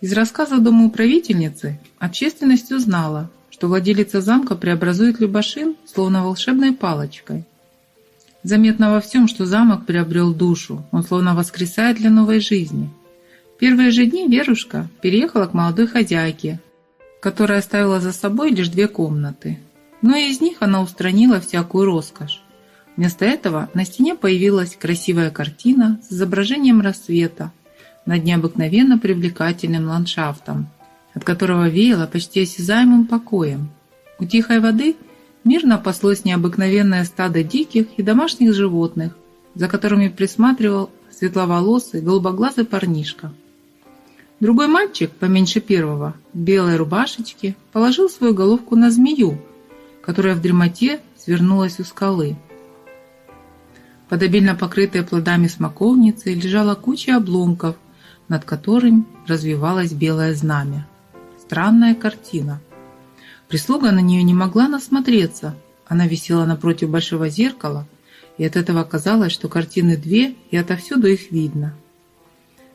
Из рассказа домоуправительницы общественность узнала, что владелица замка преобразует Любашин словно волшебной палочкой. Заметно во всем, что замок приобрел душу, он словно воскресает для новой жизни. В первые же дни Верушка переехала к молодой хозяйке, которая оставила за собой лишь две комнаты. Но из них она устранила всякую роскошь. Вместо этого на стене появилась красивая картина с изображением рассвета над необыкновенно привлекательным ландшафтом, от которого веяло почти осязаемым покоем. У тихой воды – мирно паслось необыкновенное стадо диких и домашних животных, за которыми присматривал светловолосый, голубоглазый парнишка. Другой мальчик, поменьше первого, в белой рубашечке, положил свою головку на змею, которая в дремоте свернулась у скалы. Под обильно покрытой плодами смоковницы лежала куча обломков, над которым развивалось белое знамя. Странная картина – Прислуга на нее не могла насмотреться. Она висела напротив большого зеркала, и от этого казалось, что картины две, и отовсюду их видно.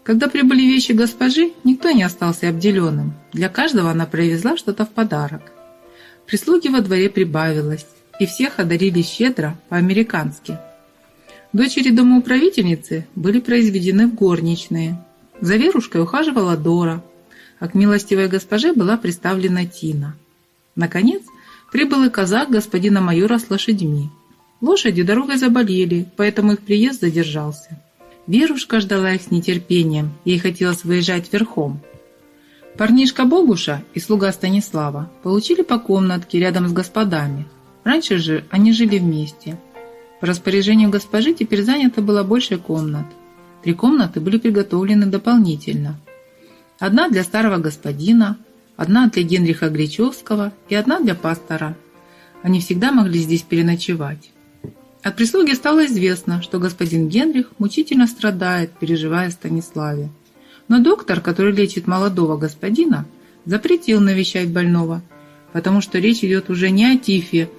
Когда прибыли вещи госпожи, никто не остался обделенным. Для каждого она привезла что-то в подарок. Прислуги во дворе прибавилось, и всех одарили щедро, по-американски. Дочери домоуправительницы были произведены в горничные. За Верушкой ухаживала Дора, а к милостивой госпоже была представлена Тина – Наконец, прибыл и казак господина майора с лошадьми. Лошади дорогой заболели, поэтому их приезд задержался. Верушка ждала их с нетерпением, ей хотелось выезжать верхом. Парнишка Богуша и слуга Станислава получили по комнатке рядом с господами. Раньше же они жили вместе. По распоряжению госпожи теперь занято было больше комнат. Три комнаты были приготовлены дополнительно. Одна для старого господина, Одна для Генриха Гречевского и одна для пастора. Они всегда могли здесь переночевать. От прислуги стало известно, что господин Генрих мучительно страдает, переживая Станиславе. Но доктор, который лечит молодого господина, запретил навещать больного, потому что речь идет уже не о тифе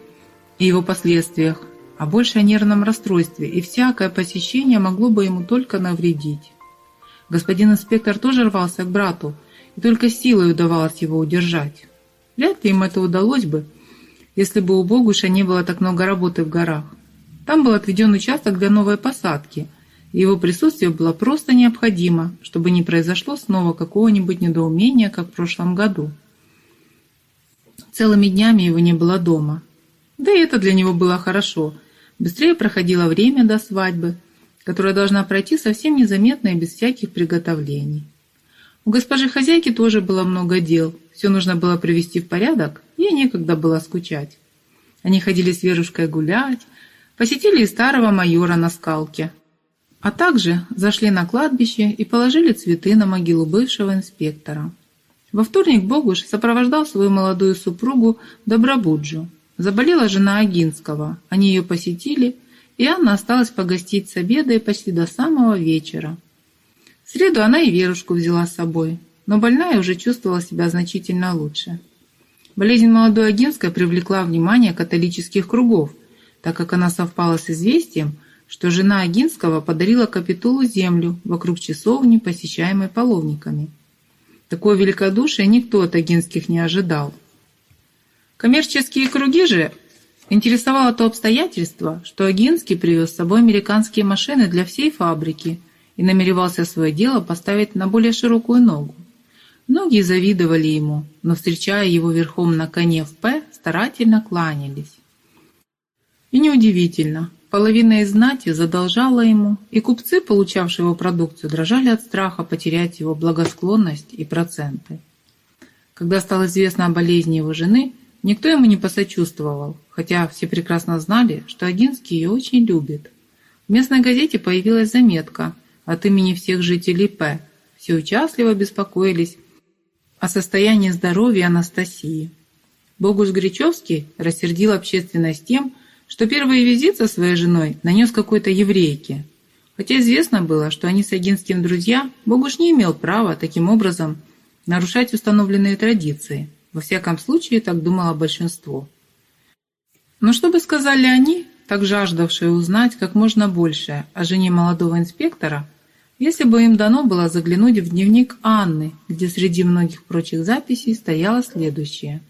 и его последствиях, а больше о нервном расстройстве, и всякое посещение могло бы ему только навредить. Господин инспектор тоже рвался к брату, и только силой удавалось его удержать. Вряд ли им это удалось бы, если бы у Богуша не было так много работы в горах. Там был отведен участок для новой посадки, и его присутствие было просто необходимо, чтобы не произошло снова какого-нибудь недоумения, как в прошлом году. Целыми днями его не было дома. Да и это для него было хорошо. Быстрее проходило время до свадьбы, которая должна пройти совсем незаметно и без всяких приготовлений. У госпожи хозяйки тоже было много дел. Все нужно было привести в порядок, ей некогда было скучать. Они ходили с Верушкой гулять, посетили и старого майора на скалке, а также зашли на кладбище и положили цветы на могилу бывшего инспектора. Во вторник Богуш сопровождал свою молодую супругу Добробуджу. Заболела жена Агинского, они ее посетили, и Анна осталась погостить с обеда и почти до самого вечера. В среду она и Верушку взяла с собой, но больная уже чувствовала себя значительно лучше. Болезнь молодой Агинской привлекла внимание католических кругов, так как она совпала с известием, что жена Агинского подарила капитулу землю вокруг часовни, посещаемой половниками. Такое великодушие никто от Агинских не ожидал. Коммерческие круги же интересовало то обстоятельство, что Агинский привез с собой американские машины для всей фабрики – и намеревался свое дело поставить на более широкую ногу. Многие завидовали ему, но, встречая его верхом на коне в П, старательно кланялись. И неудивительно, половина из знати задолжала ему, и купцы, получавшие его продукцию, дрожали от страха потерять его благосклонность и проценты. Когда стало известно о болезни его жены, никто ему не посочувствовал, хотя все прекрасно знали, что Агинский ее очень любит. В местной газете появилась заметка – от имени всех жителей П. Все участливо беспокоились о состоянии здоровья Анастасии. Богуш Гречевский рассердил общественность тем, что первый визит со своей женой нанес какой-то еврейке. Хотя известно было, что они с Агинским друзья, Богуш не имел права таким образом нарушать установленные традиции. Во всяком случае, так думало большинство. Но что бы сказали они, так жаждавшие узнать как можно больше о жене молодого инспектора, если бы им дано было заглянуть в дневник Анны, где среди многих прочих записей стояло следующее.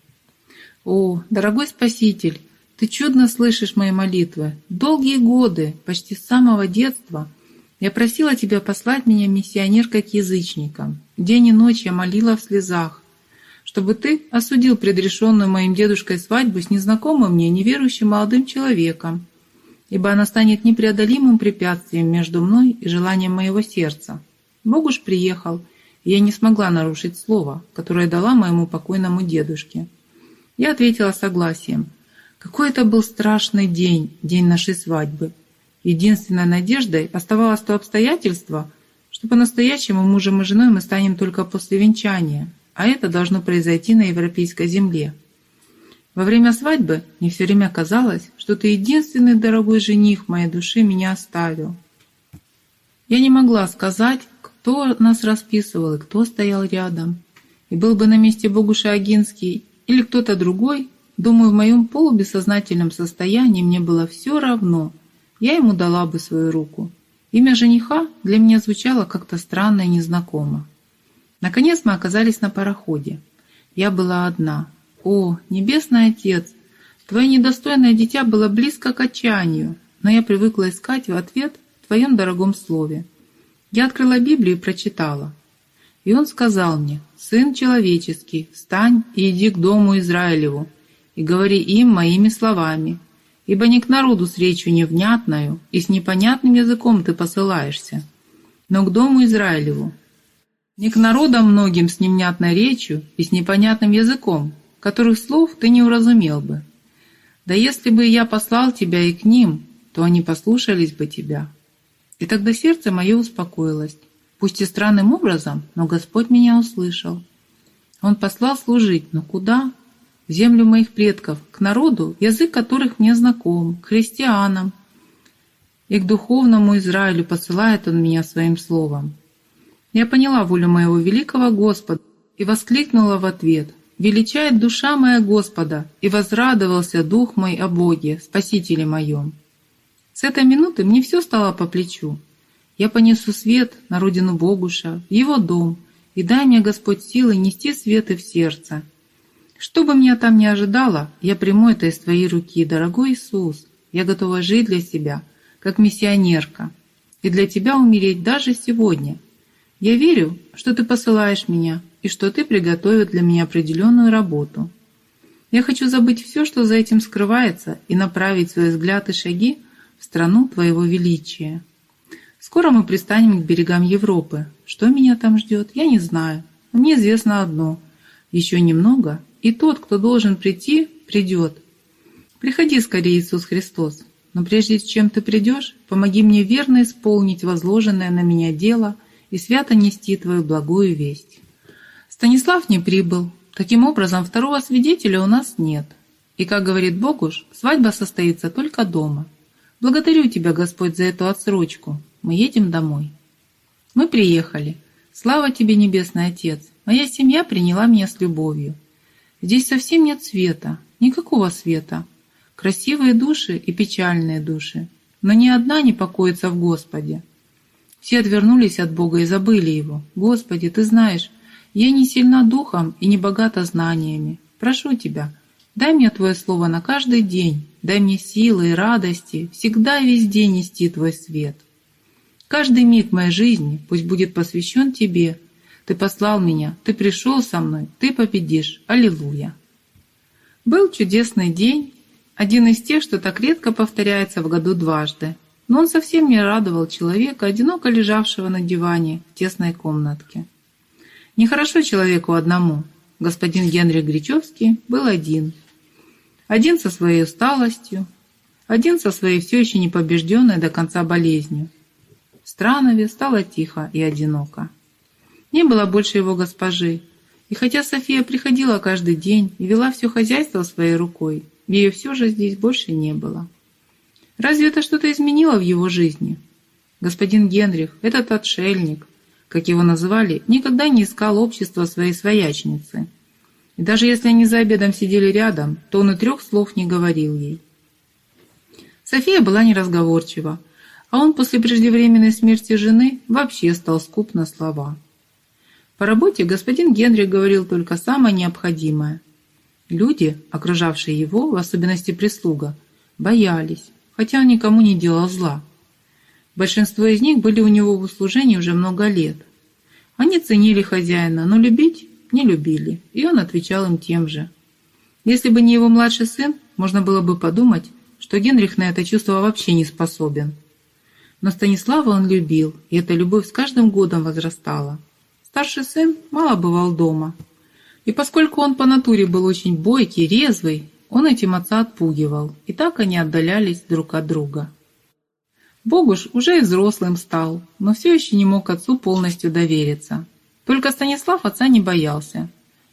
«О, дорогой Спаситель, ты чудно слышишь мои молитвы. Долгие годы, почти с самого детства, я просила тебя послать меня миссионеркой к язычникам. День и ночь я молила в слезах, чтобы ты осудил предрешенную моим дедушкой свадьбу с незнакомым мне неверующим молодым человеком, ибо она станет непреодолимым препятствием между мной и желанием моего сердца. Бог уж приехал, и я не смогла нарушить слово, которое дала моему покойному дедушке. Я ответила согласием. Какой это был страшный день, день нашей свадьбы. Единственной надеждой оставалось то обстоятельство, что по-настоящему мужем и женой мы станем только после венчания, а это должно произойти на европейской земле. Во время свадьбы мне все время казалось, что ты единственный дорогой жених моей души меня оставил. Я не могла сказать, кто нас расписывал и кто стоял рядом. И был бы на месте Богуша Агинский или кто-то другой, думаю, в моем полубессознательном состоянии мне было все равно. Я ему дала бы свою руку. Имя жениха для меня звучало как-то странно и незнакомо. Наконец мы оказались на пароходе. Я была одна. О, Небесный Отец, твое недостойное дитя было близко к отчаянию, но я привыкла искать в ответ в твоем дорогом слове. Я открыла Библию и прочитала. И он сказал мне, «Сын человеческий, встань и иди к дому Израилеву, и говори им моими словами, ибо не к народу с речью невнятною и с непонятным языком ты посылаешься, но к дому Израилеву, не к народам многим с невнятной речью и с непонятным языком, которых слов ты не уразумел бы. Да если бы я послал тебя и к ним, то они послушались бы тебя. И тогда сердце мое успокоилось. Пусть и странным образом, но Господь меня услышал. Он послал служить, но куда? В землю моих предков, к народу, язык которых мне знаком, к христианам. И к духовному Израилю посылает он меня своим словом. Я поняла волю моего великого Господа и воскликнула в ответ – Величает душа моя Господа, и возрадовался дух мой о Боге, Спасителе моем. С этой минуты мне все стало по плечу. Я понесу свет на родину Богуша, в его дом, и дай мне, Господь, силы нести светы в сердце. Что бы меня там ни ожидало, я приму это из Твоей руки, дорогой Иисус. Я готова жить для Тебя, как миссионерка, и для Тебя умереть даже сегодня. Я верю, что Ты посылаешь меня, и что ты приготовил для меня определенную работу. Я хочу забыть все, что за этим скрывается, и направить свои взгляд и шаги в страну Твоего величия. Скоро мы пристанем к берегам Европы. Что меня там ждет, я не знаю. Мне известно одно. Еще немного, и тот, кто должен прийти, придет. Приходи скорее, Иисус Христос. Но прежде чем ты придешь, помоги мне верно исполнить возложенное на меня дело и свято нести Твою благую весть. Станислав не прибыл. Таким образом, второго свидетеля у нас нет. И, как говорит Богуш, свадьба состоится только дома. Благодарю тебя, Господь, за эту отсрочку. Мы едем домой. Мы приехали. Слава тебе, Небесный Отец. Моя семья приняла меня с любовью. Здесь совсем нет света, никакого света. Красивые души и печальные души. Но ни одна не покоится в Господе. Все отвернулись от Бога и забыли Его. Господи, Ты знаешь, я не сильна духом и не богата знаниями. Прошу Тебя, дай мне Твое Слово на каждый день, дай мне силы и радости всегда и везде нести Твой свет. Каждый миг моей жизни пусть будет посвящен Тебе. Ты послал меня, Ты пришел со мной, Ты победишь. Аллилуйя. Был чудесный день, один из тех, что так редко повторяется в году дважды, но он совсем не радовал человека, одиноко лежавшего на диване в тесной комнатке. Нехорошо человеку одному. Господин Генри Гречевский был один. Один со своей усталостью, один со своей все еще не побежденной до конца болезнью. В Странове стало тихо и одиноко. Не было больше его госпожи, и хотя София приходила каждый день и вела все хозяйство своей рукой, ее все же здесь больше не было. Разве это что-то изменило в его жизни? Господин Генрих, этот отшельник, как его называли, никогда не искал общества своей своячницы. И даже если они за обедом сидели рядом, то он и трех слов не говорил ей. София была неразговорчива. А он после преждевременной смерти жены вообще стал скуп на слова. По работе господин Генри говорил только самое необходимое. Люди, окружавшие его, в особенности прислуга, боялись, хотя он никому не делал зла. Большинство из них были у него в услужении уже много лет. Они ценили хозяина, но любить не любили, и он отвечал им тем же. Если бы не его младший сын, можно было бы подумать, что Генрих на это чувство вообще не способен. Но Станислава он любил, и эта любовь с каждым годом возрастала. Старший сын мало бывал дома. И поскольку он по натуре был очень бойкий, резвый, он этим отца отпугивал, и так они отдалялись друг от друга. Богуш уже и взрослым стал, но все еще не мог отцу полностью довериться. Только Станислав отца не боялся.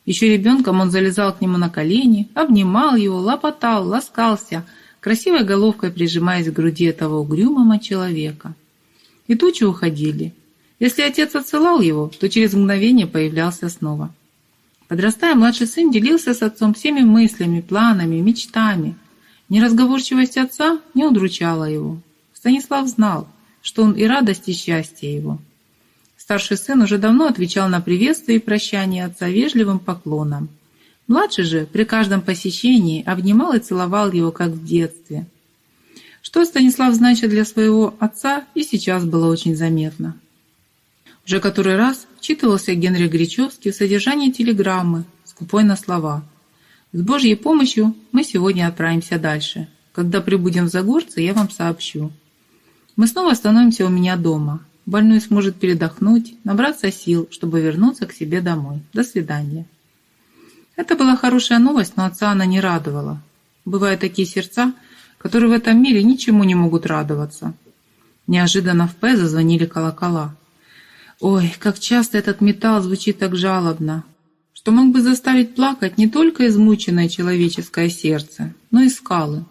Еще ребенком он залезал к нему на колени, обнимал его, лопотал, ласкался, красивой головкой прижимаясь к груди этого угрюмого человека. И тучи уходили, если отец отсылал его, то через мгновение появлялся снова. Подрастая, младший сын делился с отцом всеми мыслями, планами, мечтами. Неразговорчивость отца не удручала его. Станислав знал, что он и радость, и счастье его. Старший сын уже давно отвечал на приветствие и прощание отца вежливым поклоном. Младший же при каждом посещении обнимал и целовал его, как в детстве. Что Станислав значит для своего отца, и сейчас было очень заметно. Уже который раз вчитывался Генри Гречевский в содержание телеграммы, скупой на слова. «С Божьей помощью мы сегодня отправимся дальше. Когда прибудем в Загорце, я вам сообщу. Мы снова остановимся у меня дома. Больной сможет передохнуть, набраться сил, чтобы вернуться к себе домой. До свидания». Это была хорошая новость, но отца она не радовала. Бывают такие сердца, которые в этом мире ничему не могут радоваться. Неожиданно в П зазвонили колокола. Ой, как часто этот металл звучит так жалобно, что мог бы заставить плакать не только измученное человеческое сердце, но и скалы.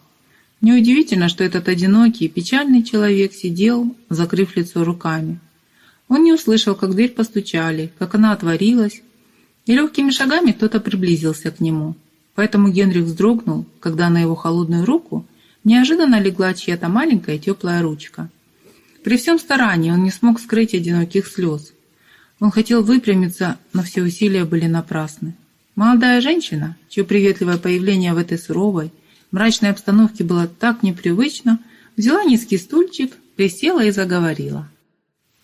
Неудивительно, что этот одинокий, печальный человек сидел, закрыв лицо руками. Он не услышал, как дверь постучали, как она отворилась, и легкими шагами кто-то приблизился к нему. Поэтому Генрих вздрогнул, когда на его холодную руку неожиданно легла чья-то маленькая теплая ручка. При всем старании он не смог скрыть одиноких слез. Он хотел выпрямиться, но все усилия были напрасны. Молодая женщина, чье приветливое появление в этой суровой, мрачной обстановке было так непривычно, взяла низкий стульчик, присела и заговорила.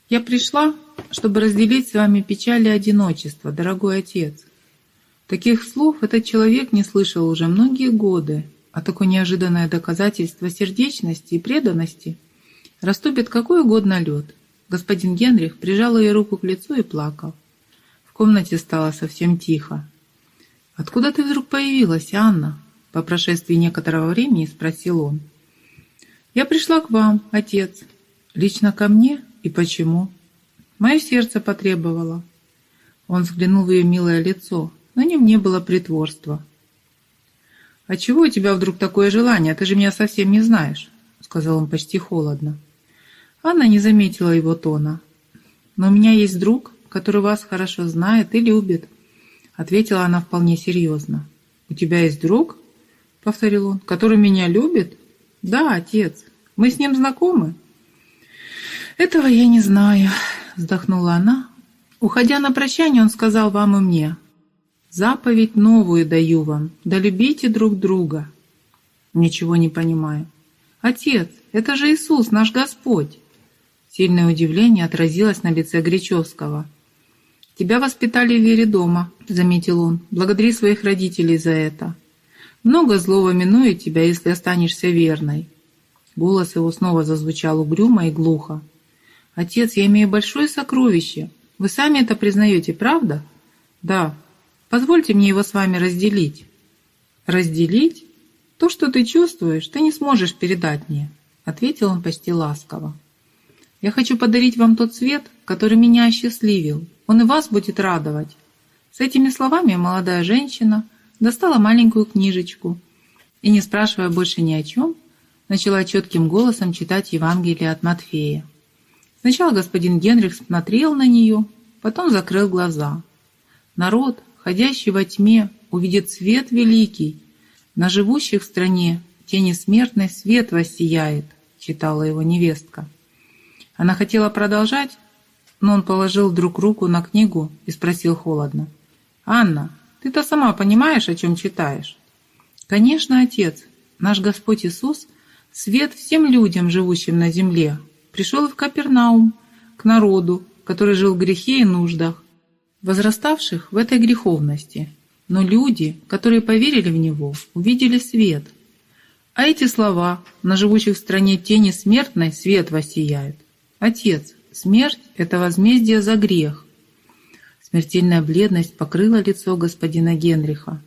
«Я пришла, чтобы разделить с вами печаль и одиночество, дорогой отец». Таких слов этот человек не слышал уже многие годы, а такое неожиданное доказательство сердечности и преданности – Раступит какой угодно лед. Господин Генрих прижал ее руку к лицу и плакал. В комнате стало совсем тихо. «Откуда ты вдруг появилась, Анна?» По прошествии некоторого времени спросил он. «Я пришла к вам, отец. Лично ко мне? И почему?» «Мое сердце потребовало». Он взглянул в ее милое лицо, но не мне было притворства. «А чего у тебя вдруг такое желание? Ты же меня совсем не знаешь», — сказал он почти холодно. Анна не заметила его тона. «Но у меня есть друг, который вас хорошо знает и любит», — ответила она вполне серьезно. «У тебя есть друг?» — повторил он. «Который меня любит?» «Да, отец. Мы с ним знакомы?» «Этого я не знаю», — вздохнула она. «Уходя на прощание, он сказал вам и мне. Заповедь новую даю вам, да любите друг друга». «Ничего не понимаю». «Отец, это же Иисус, наш Господь!» Сильное удивление отразилось на лице Гречевского. «Тебя воспитали в вере дома», — заметил он. «Благодари своих родителей за это. Много злого минует тебя, если останешься верной». Голос его снова зазвучал угрюмо и глухо. «Отец, я имею большое сокровище. Вы сами это признаете, правда?» «Да. Позвольте мне его с вами разделить». «Разделить? То, что ты чувствуешь, ты не сможешь передать мне», — ответил он почти ласково. Я хочу подарить вам тот свет, который меня осчастливил. Он и вас будет радовать». С этими словами молодая женщина достала маленькую книжечку и, не спрашивая больше ни о чем, начала четким голосом читать Евангелие от Матфея. Сначала господин Генрих смотрел на нее, потом закрыл глаза. Народ, ходящий во тьме, увидит свет великий. На живущих в стране тени смертной свет воссияет, читала его невестка. Она хотела продолжать, но он положил вдруг руку на книгу и спросил холодно. «Анна, ты-то сама понимаешь, о чем читаешь?» «Конечно, отец. Наш Господь Иисус — свет всем людям, живущим на земле. Пришел в Капернаум, к народу, который жил в грехе и нуждах, возраставших в этой греховности. Но люди, которые поверили в Него, увидели свет. А эти слова «на живущих в стране тени смертной свет воссияет». Отец, смерть – это возмездие за грех. Смертельная бледность покрыла лицо господина Генриха.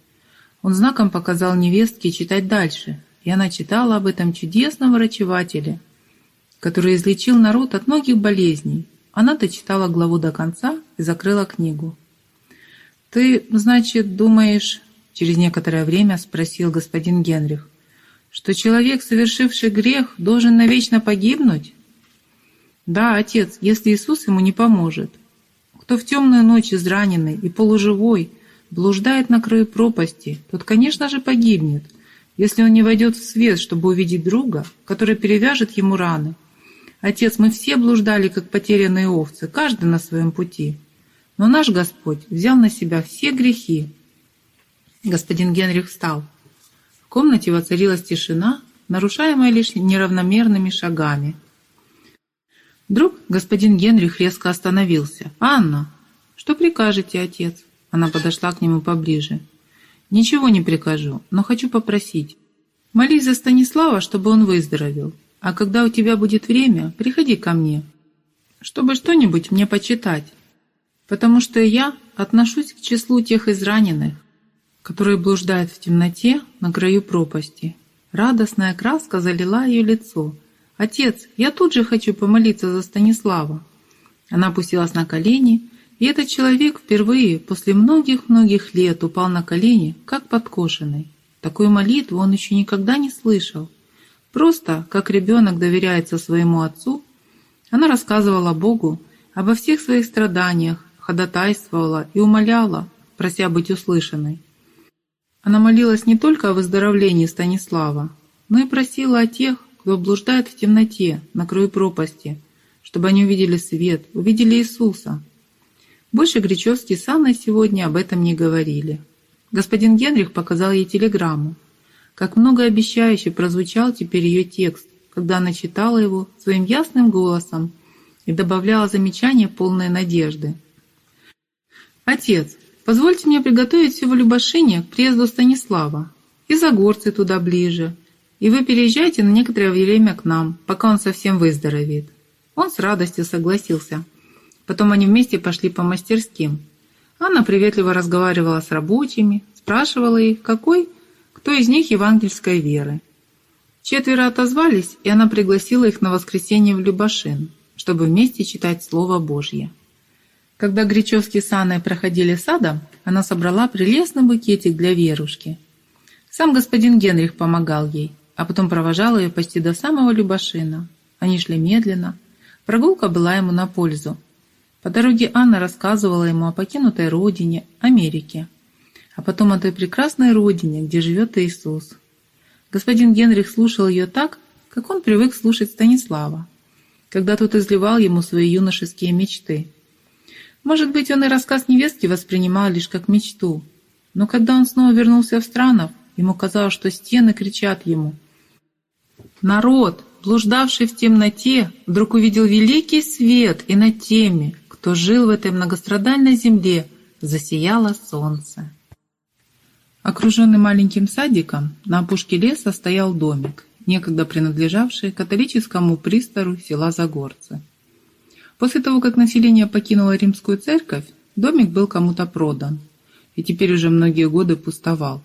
Он знаком показал невестке читать дальше, и она читала об этом чудесном врачевателе, который излечил народ от многих болезней. Она дочитала главу до конца и закрыла книгу. «Ты, значит, думаешь...» — через некоторое время спросил господин Генрих, «что человек, совершивший грех, должен навечно погибнуть?» «Да, отец, если Иисус ему не поможет. Кто в темную ночь израненный и полуживой блуждает на краю пропасти, тот, конечно же, погибнет, если он не войдет в свет, чтобы увидеть друга, который перевяжет ему раны. Отец, мы все блуждали, как потерянные овцы, каждый на своем пути». Но наш Господь взял на себя все грехи. Господин Генрих встал. В комнате воцарилась тишина, нарушаемая лишь неравномерными шагами. Вдруг господин Генрих резко остановился. «Анна, что прикажете, отец?» Она подошла к нему поближе. «Ничего не прикажу, но хочу попросить. Молись за Станислава, чтобы он выздоровел. А когда у тебя будет время, приходи ко мне, чтобы что-нибудь мне почитать потому что я отношусь к числу тех израненных, которые блуждают в темноте на краю пропасти. Радостная краска залила ее лицо. «Отец, я тут же хочу помолиться за Станислава». Она опустилась на колени, и этот человек впервые после многих-многих лет упал на колени, как подкошенный. Такую молитву он еще никогда не слышал. Просто, как ребенок доверяется своему отцу, она рассказывала Богу обо всех своих страданиях, ходатайствовала и умоляла, прося быть услышанной. Она молилась не только о выздоровлении Станислава, но и просила о тех, кто блуждает в темноте на краю пропасти, чтобы они увидели свет, увидели Иисуса. Больше Гречевский с Анной сегодня об этом не говорили. Господин Генрих показал ей телеграмму. Как многообещающе прозвучал теперь ее текст, когда она читала его своим ясным голосом и добавляла замечания полной надежды. «Отец, позвольте мне приготовить все в Любашине к приезду Станислава. И Загорцы туда ближе. И вы переезжайте на некоторое время к нам, пока он совсем выздоровеет». Он с радостью согласился. Потом они вместе пошли по мастерским. Анна приветливо разговаривала с рабочими, спрашивала их, какой, кто из них евангельской веры. Четверо отозвались, и она пригласила их на воскресенье в Любашин, чтобы вместе читать Слово Божье. Когда Гречевский с Анной проходили садом, она собрала прелестный букетик для Верушки. Сам господин Генрих помогал ей, а потом провожал ее почти до самого Любашина. Они шли медленно. Прогулка была ему на пользу. По дороге Анна рассказывала ему о покинутой родине, Америке, а потом о той прекрасной родине, где живет Иисус. Господин Генрих слушал ее так, как он привык слушать Станислава, когда тот изливал ему свои юношеские мечты – может быть, он и рассказ невестки воспринимал лишь как мечту. Но когда он снова вернулся в Странов, ему казалось, что стены кричат ему. Народ, блуждавший в темноте, вдруг увидел великий свет, и над теми, кто жил в этой многострадальной земле, засияло солнце. Окруженный маленьким садиком, на опушке леса стоял домик, некогда принадлежавший католическому пристору села Загорцы. После того, как население покинуло римскую церковь, домик был кому-то продан и теперь уже многие годы пустовал.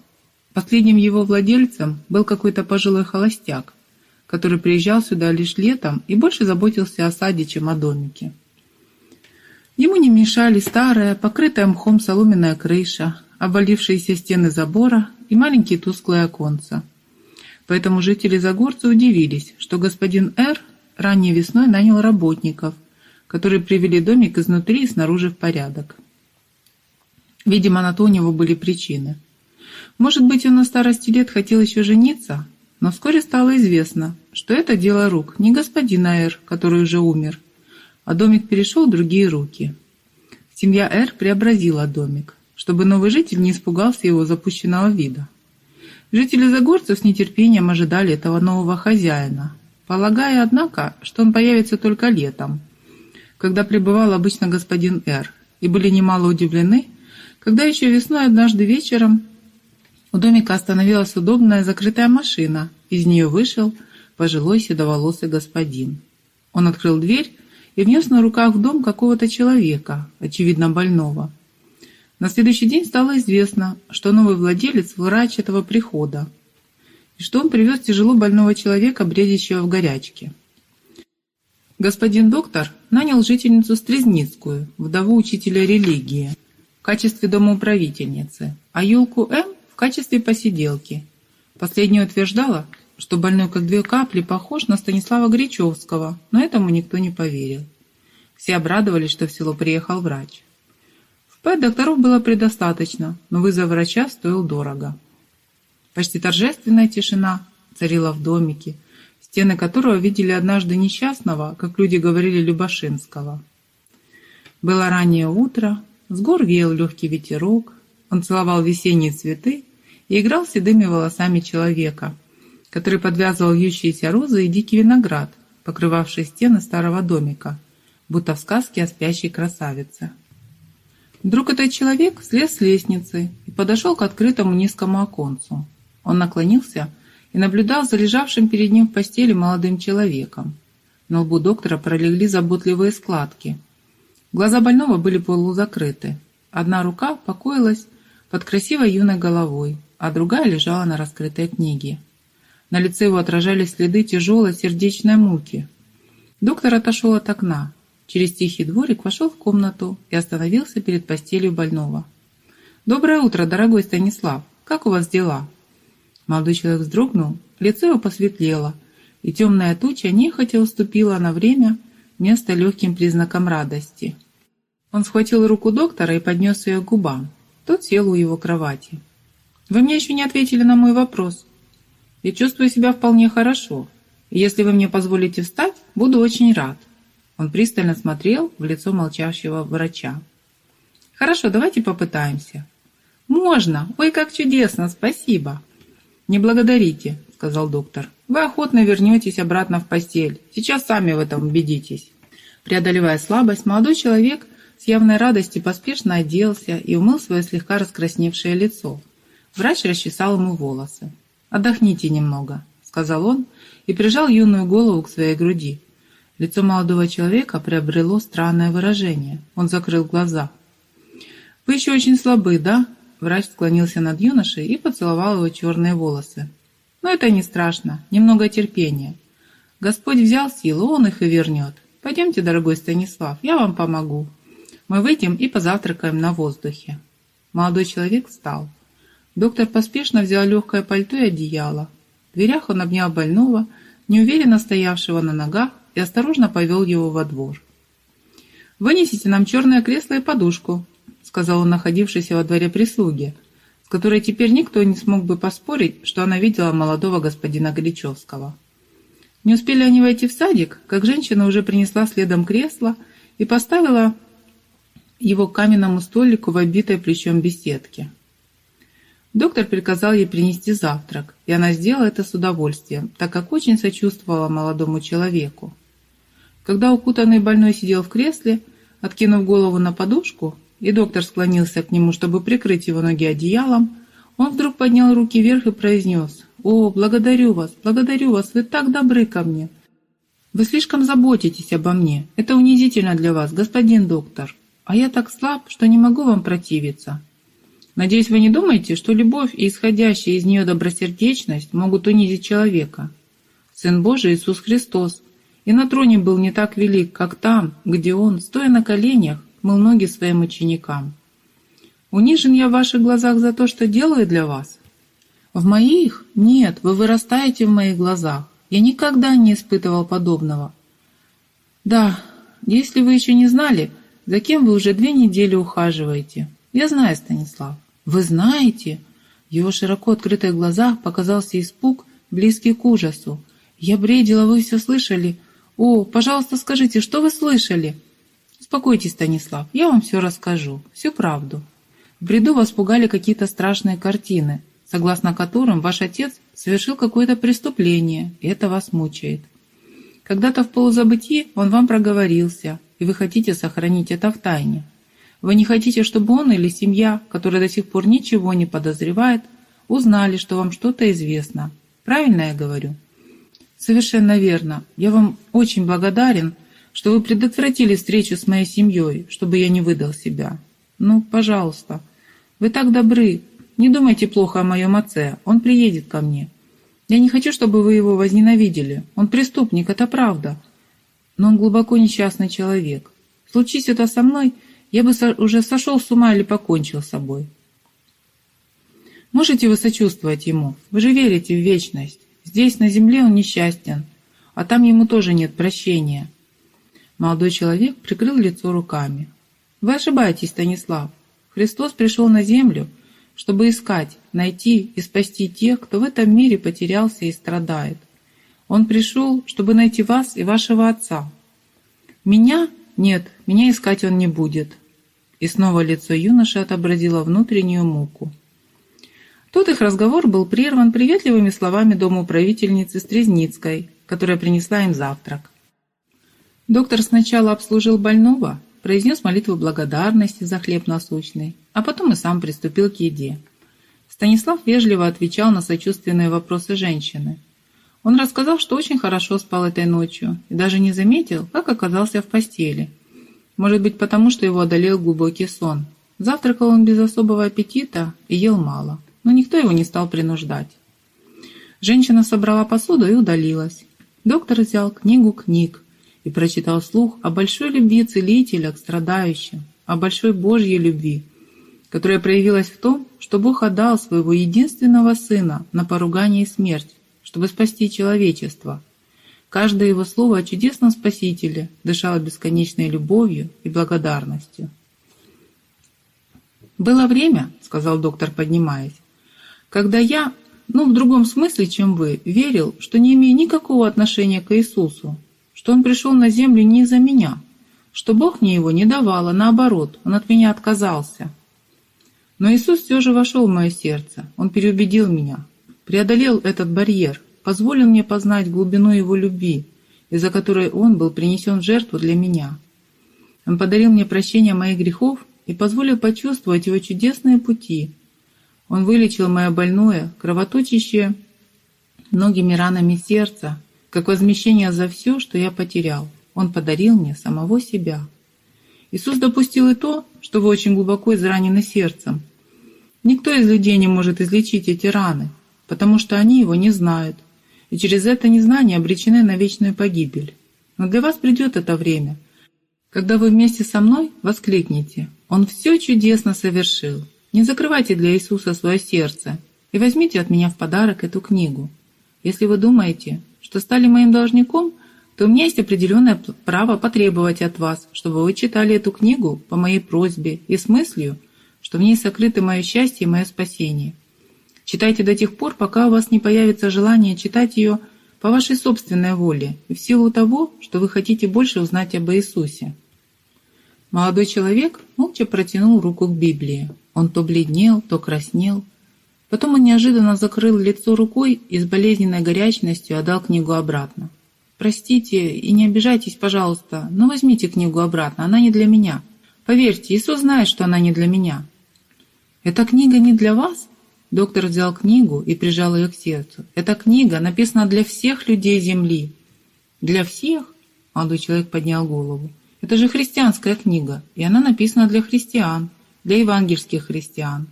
Последним его владельцем был какой-то пожилой холостяк, который приезжал сюда лишь летом и больше заботился о саде, чем о домике. Ему не мешали старая, покрытая мхом соломенная крыша, обвалившиеся стены забора и маленькие тусклые оконца. Поэтому жители Загорца удивились, что господин Р. ранней весной нанял работников – которые привели домик изнутри и снаружи в порядок. Видимо, на то у него были причины. Может быть, он на старости лет хотел еще жениться, но вскоре стало известно, что это дело рук не господина Р, который уже умер, а домик перешел в другие руки. Семья Р преобразила домик, чтобы новый житель не испугался его запущенного вида. Жители Загорцев с нетерпением ожидали этого нового хозяина, полагая, однако, что он появится только летом, когда пребывал обычно господин Р, и были немало удивлены, когда еще весной однажды вечером у домика остановилась удобная закрытая машина, из нее вышел пожилой седоволосый господин. Он открыл дверь и внес на руках в дом какого-то человека, очевидно больного. На следующий день стало известно, что новый владелец – врач этого прихода, и что он привез тяжело больного человека, бредящего в горячке. Господин доктор нанял жительницу Стрезницкую, вдову учителя религии, в качестве домоуправительницы, а Юлку М. в качестве посиделки. Последняя утверждала, что больной как две капли похож на Станислава Гречевского, но этому никто не поверил. Все обрадовались, что в село приехал врач. В П докторов было предостаточно, но вызов врача стоил дорого. Почти торжественная тишина царила в домике, стены которого видели однажды несчастного, как люди говорили, Любашинского. Было раннее утро, с гор веял легкий ветерок, он целовал весенние цветы и играл седыми волосами человека – который подвязывал вьющиеся розы и дикий виноград, покрывавший стены старого домика, будто в сказке о спящей красавице. Вдруг этот человек слез с лестницы и подошел к открытому низкому оконцу. Он наклонился и наблюдал за лежавшим перед ним в постели молодым человеком. На лбу доктора пролегли заботливые складки. Глаза больного были полузакрыты. Одна рука покоилась под красивой юной головой, а другая лежала на раскрытой книге. На лице его отражались следы тяжелой сердечной муки. Доктор отошел от окна. Через тихий дворик вошел в комнату и остановился перед постелью больного. «Доброе утро, дорогой Станислав. Как у вас дела?» Молодой человек вздрогнул, лицо его посветлело, и темная туча нехотя уступила на время место легким признакам радости. Он схватил руку доктора и поднес ее к губам. Тот сел у его кровати. «Вы мне еще не ответили на мой вопрос. Я чувствую себя вполне хорошо. Если вы мне позволите встать, буду очень рад». Он пристально смотрел в лицо молчащего врача. «Хорошо, давайте попытаемся». «Можно! Ой, как чудесно! Спасибо!» «Не благодарите», — сказал доктор. «Вы охотно вернетесь обратно в постель. Сейчас сами в этом убедитесь». Преодолевая слабость, молодой человек с явной радостью поспешно оделся и умыл свое слегка раскрасневшее лицо. Врач расчесал ему волосы. «Отдохните немного», — сказал он и прижал юную голову к своей груди. Лицо молодого человека приобрело странное выражение. Он закрыл глаза. «Вы еще очень слабы, да?» Врач склонился над юношей и поцеловал его черные волосы. «Но это не страшно. Немного терпения. Господь взял силу, Он их и вернет. Пойдемте, дорогой Станислав, я вам помогу. Мы выйдем и позавтракаем на воздухе». Молодой человек встал. Доктор поспешно взял легкое пальто и одеяло. В дверях он обнял больного, неуверенно стоявшего на ногах, и осторожно повел его во двор. «Вынесите нам черное кресло и подушку», — сказал он находившейся во дворе прислуги, с которой теперь никто не смог бы поспорить, что она видела молодого господина Горячевского. Не успели они войти в садик, как женщина уже принесла следом кресло и поставила его к каменному столику в обитой плечом беседке. Доктор приказал ей принести завтрак, и она сделала это с удовольствием, так как очень сочувствовала молодому человеку. Когда укутанный больной сидел в кресле, откинув голову на подушку, и доктор склонился к нему, чтобы прикрыть его ноги одеялом, он вдруг поднял руки вверх и произнес «О, благодарю вас, благодарю вас, вы так добры ко мне! Вы слишком заботитесь обо мне, это унизительно для вас, господин доктор, а я так слаб, что не могу вам противиться». Надеюсь, вы не думаете, что любовь и исходящая из нее добросердечность могут унизить человека. Сын Божий Иисус Христос и на троне был не так велик, как там, где Он, стоя на коленях, мыл ноги своим ученикам. Унижен я в ваших глазах за то, что делаю для вас? В моих? Нет, вы вырастаете в моих глазах. Я никогда не испытывал подобного. Да, если вы еще не знали, за кем вы уже две недели ухаживаете. Я знаю, Станислав. «Вы знаете?» В его широко открытых глазах показался испуг, близкий к ужасу. «Я бредила, вы все слышали? «О, пожалуйста, скажите, что вы слышали?» «Успокойтесь, Станислав, я вам все расскажу, всю правду. В бреду вас пугали какие-то страшные картины, согласно которым ваш отец совершил какое-то преступление, и это вас мучает. Когда-то в полузабытии он вам проговорился, и вы хотите сохранить это в тайне. Вы не хотите, чтобы он или семья, которая до сих пор ничего не подозревает, узнали, что вам что-то известно. Правильно я говорю? Совершенно верно. Я вам очень благодарен, что вы предотвратили встречу с моей семьей, чтобы я не выдал себя. Ну, пожалуйста. Вы так добры. Не думайте плохо о моем отце. Он приедет ко мне. Я не хочу, чтобы вы его возненавидели. Он преступник, это правда. Но он глубоко несчастный человек. Случись это со мной, я бы уже сошел с ума или покончил с собой. Можете вы сочувствовать ему? Вы же верите в вечность. Здесь, на земле, он несчастен, а там ему тоже нет прощения. Молодой человек прикрыл лицо руками. Вы ошибаетесь, Станислав. Христос пришел на землю, чтобы искать, найти и спасти тех, кто в этом мире потерялся и страдает. Он пришел, чтобы найти вас и вашего отца. Меня? Нет, меня искать он не будет. И снова лицо юноши отобразило внутреннюю муку. Тут их разговор был прерван приветливыми словами домоуправительницы Стрезницкой, которая принесла им завтрак. Доктор сначала обслужил больного, произнес молитву благодарности за хлеб насущный, а потом и сам приступил к еде. Станислав вежливо отвечал на сочувственные вопросы женщины. Он рассказал, что очень хорошо спал этой ночью и даже не заметил, как оказался в постели. Может быть, потому что его одолел глубокий сон. Завтракал он без особого аппетита и ел мало но никто его не стал принуждать. Женщина собрала посуду и удалилась. Доктор взял книгу книг и прочитал слух о большой любви целителя к страдающим, о большой Божьей любви, которая проявилась в том, что Бог отдал своего единственного Сына на поругание и смерть, чтобы спасти человечество. Каждое его слово о чудесном Спасителе дышало бесконечной любовью и благодарностью. «Было время, — сказал доктор, поднимаясь, когда я, ну в другом смысле, чем вы, верил, что не имею никакого отношения к Иисусу, что Он пришел на землю не из-за меня, что Бог мне его не давал, а наоборот, Он от меня отказался. Но Иисус все же вошел в мое сердце, Он переубедил меня, преодолел этот барьер, позволил мне познать глубину Его любви, из-за которой Он был принесен в жертву для меня. Он подарил мне прощение моих грехов и позволил почувствовать Его чудесные пути – он вылечил мое больное, кровоточащее многими ранами сердца, как возмещение за все, что я потерял. Он подарил мне самого себя. Иисус допустил и то, что вы очень глубоко изранены сердцем. Никто из людей не может излечить эти раны, потому что они его не знают, и через это незнание обречены на вечную погибель. Но для вас придет это время, когда вы вместе со мной воскликнете «Он все чудесно совершил!» Не закрывайте для Иисуса свое сердце и возьмите от меня в подарок эту книгу. Если вы думаете, что стали моим должником, то у меня есть определенное право потребовать от вас, чтобы вы читали эту книгу по моей просьбе и с мыслью, что в ней сокрыты мое счастье и мое спасение. Читайте до тех пор, пока у вас не появится желание читать ее по вашей собственной воле и в силу того, что вы хотите больше узнать об Иисусе. Молодой человек молча протянул руку к Библии. Он то бледнел, то краснел. Потом он неожиданно закрыл лицо рукой и с болезненной горячностью отдал книгу обратно. «Простите и не обижайтесь, пожалуйста, но возьмите книгу обратно, она не для меня. Поверьте, Иисус знает, что она не для меня». «Эта книга не для вас?» Доктор взял книгу и прижал ее к сердцу. «Эта книга написана для всех людей Земли». «Для всех?» Молодой человек поднял голову. «Это же христианская книга, и она написана для христиан для евангельских христиан.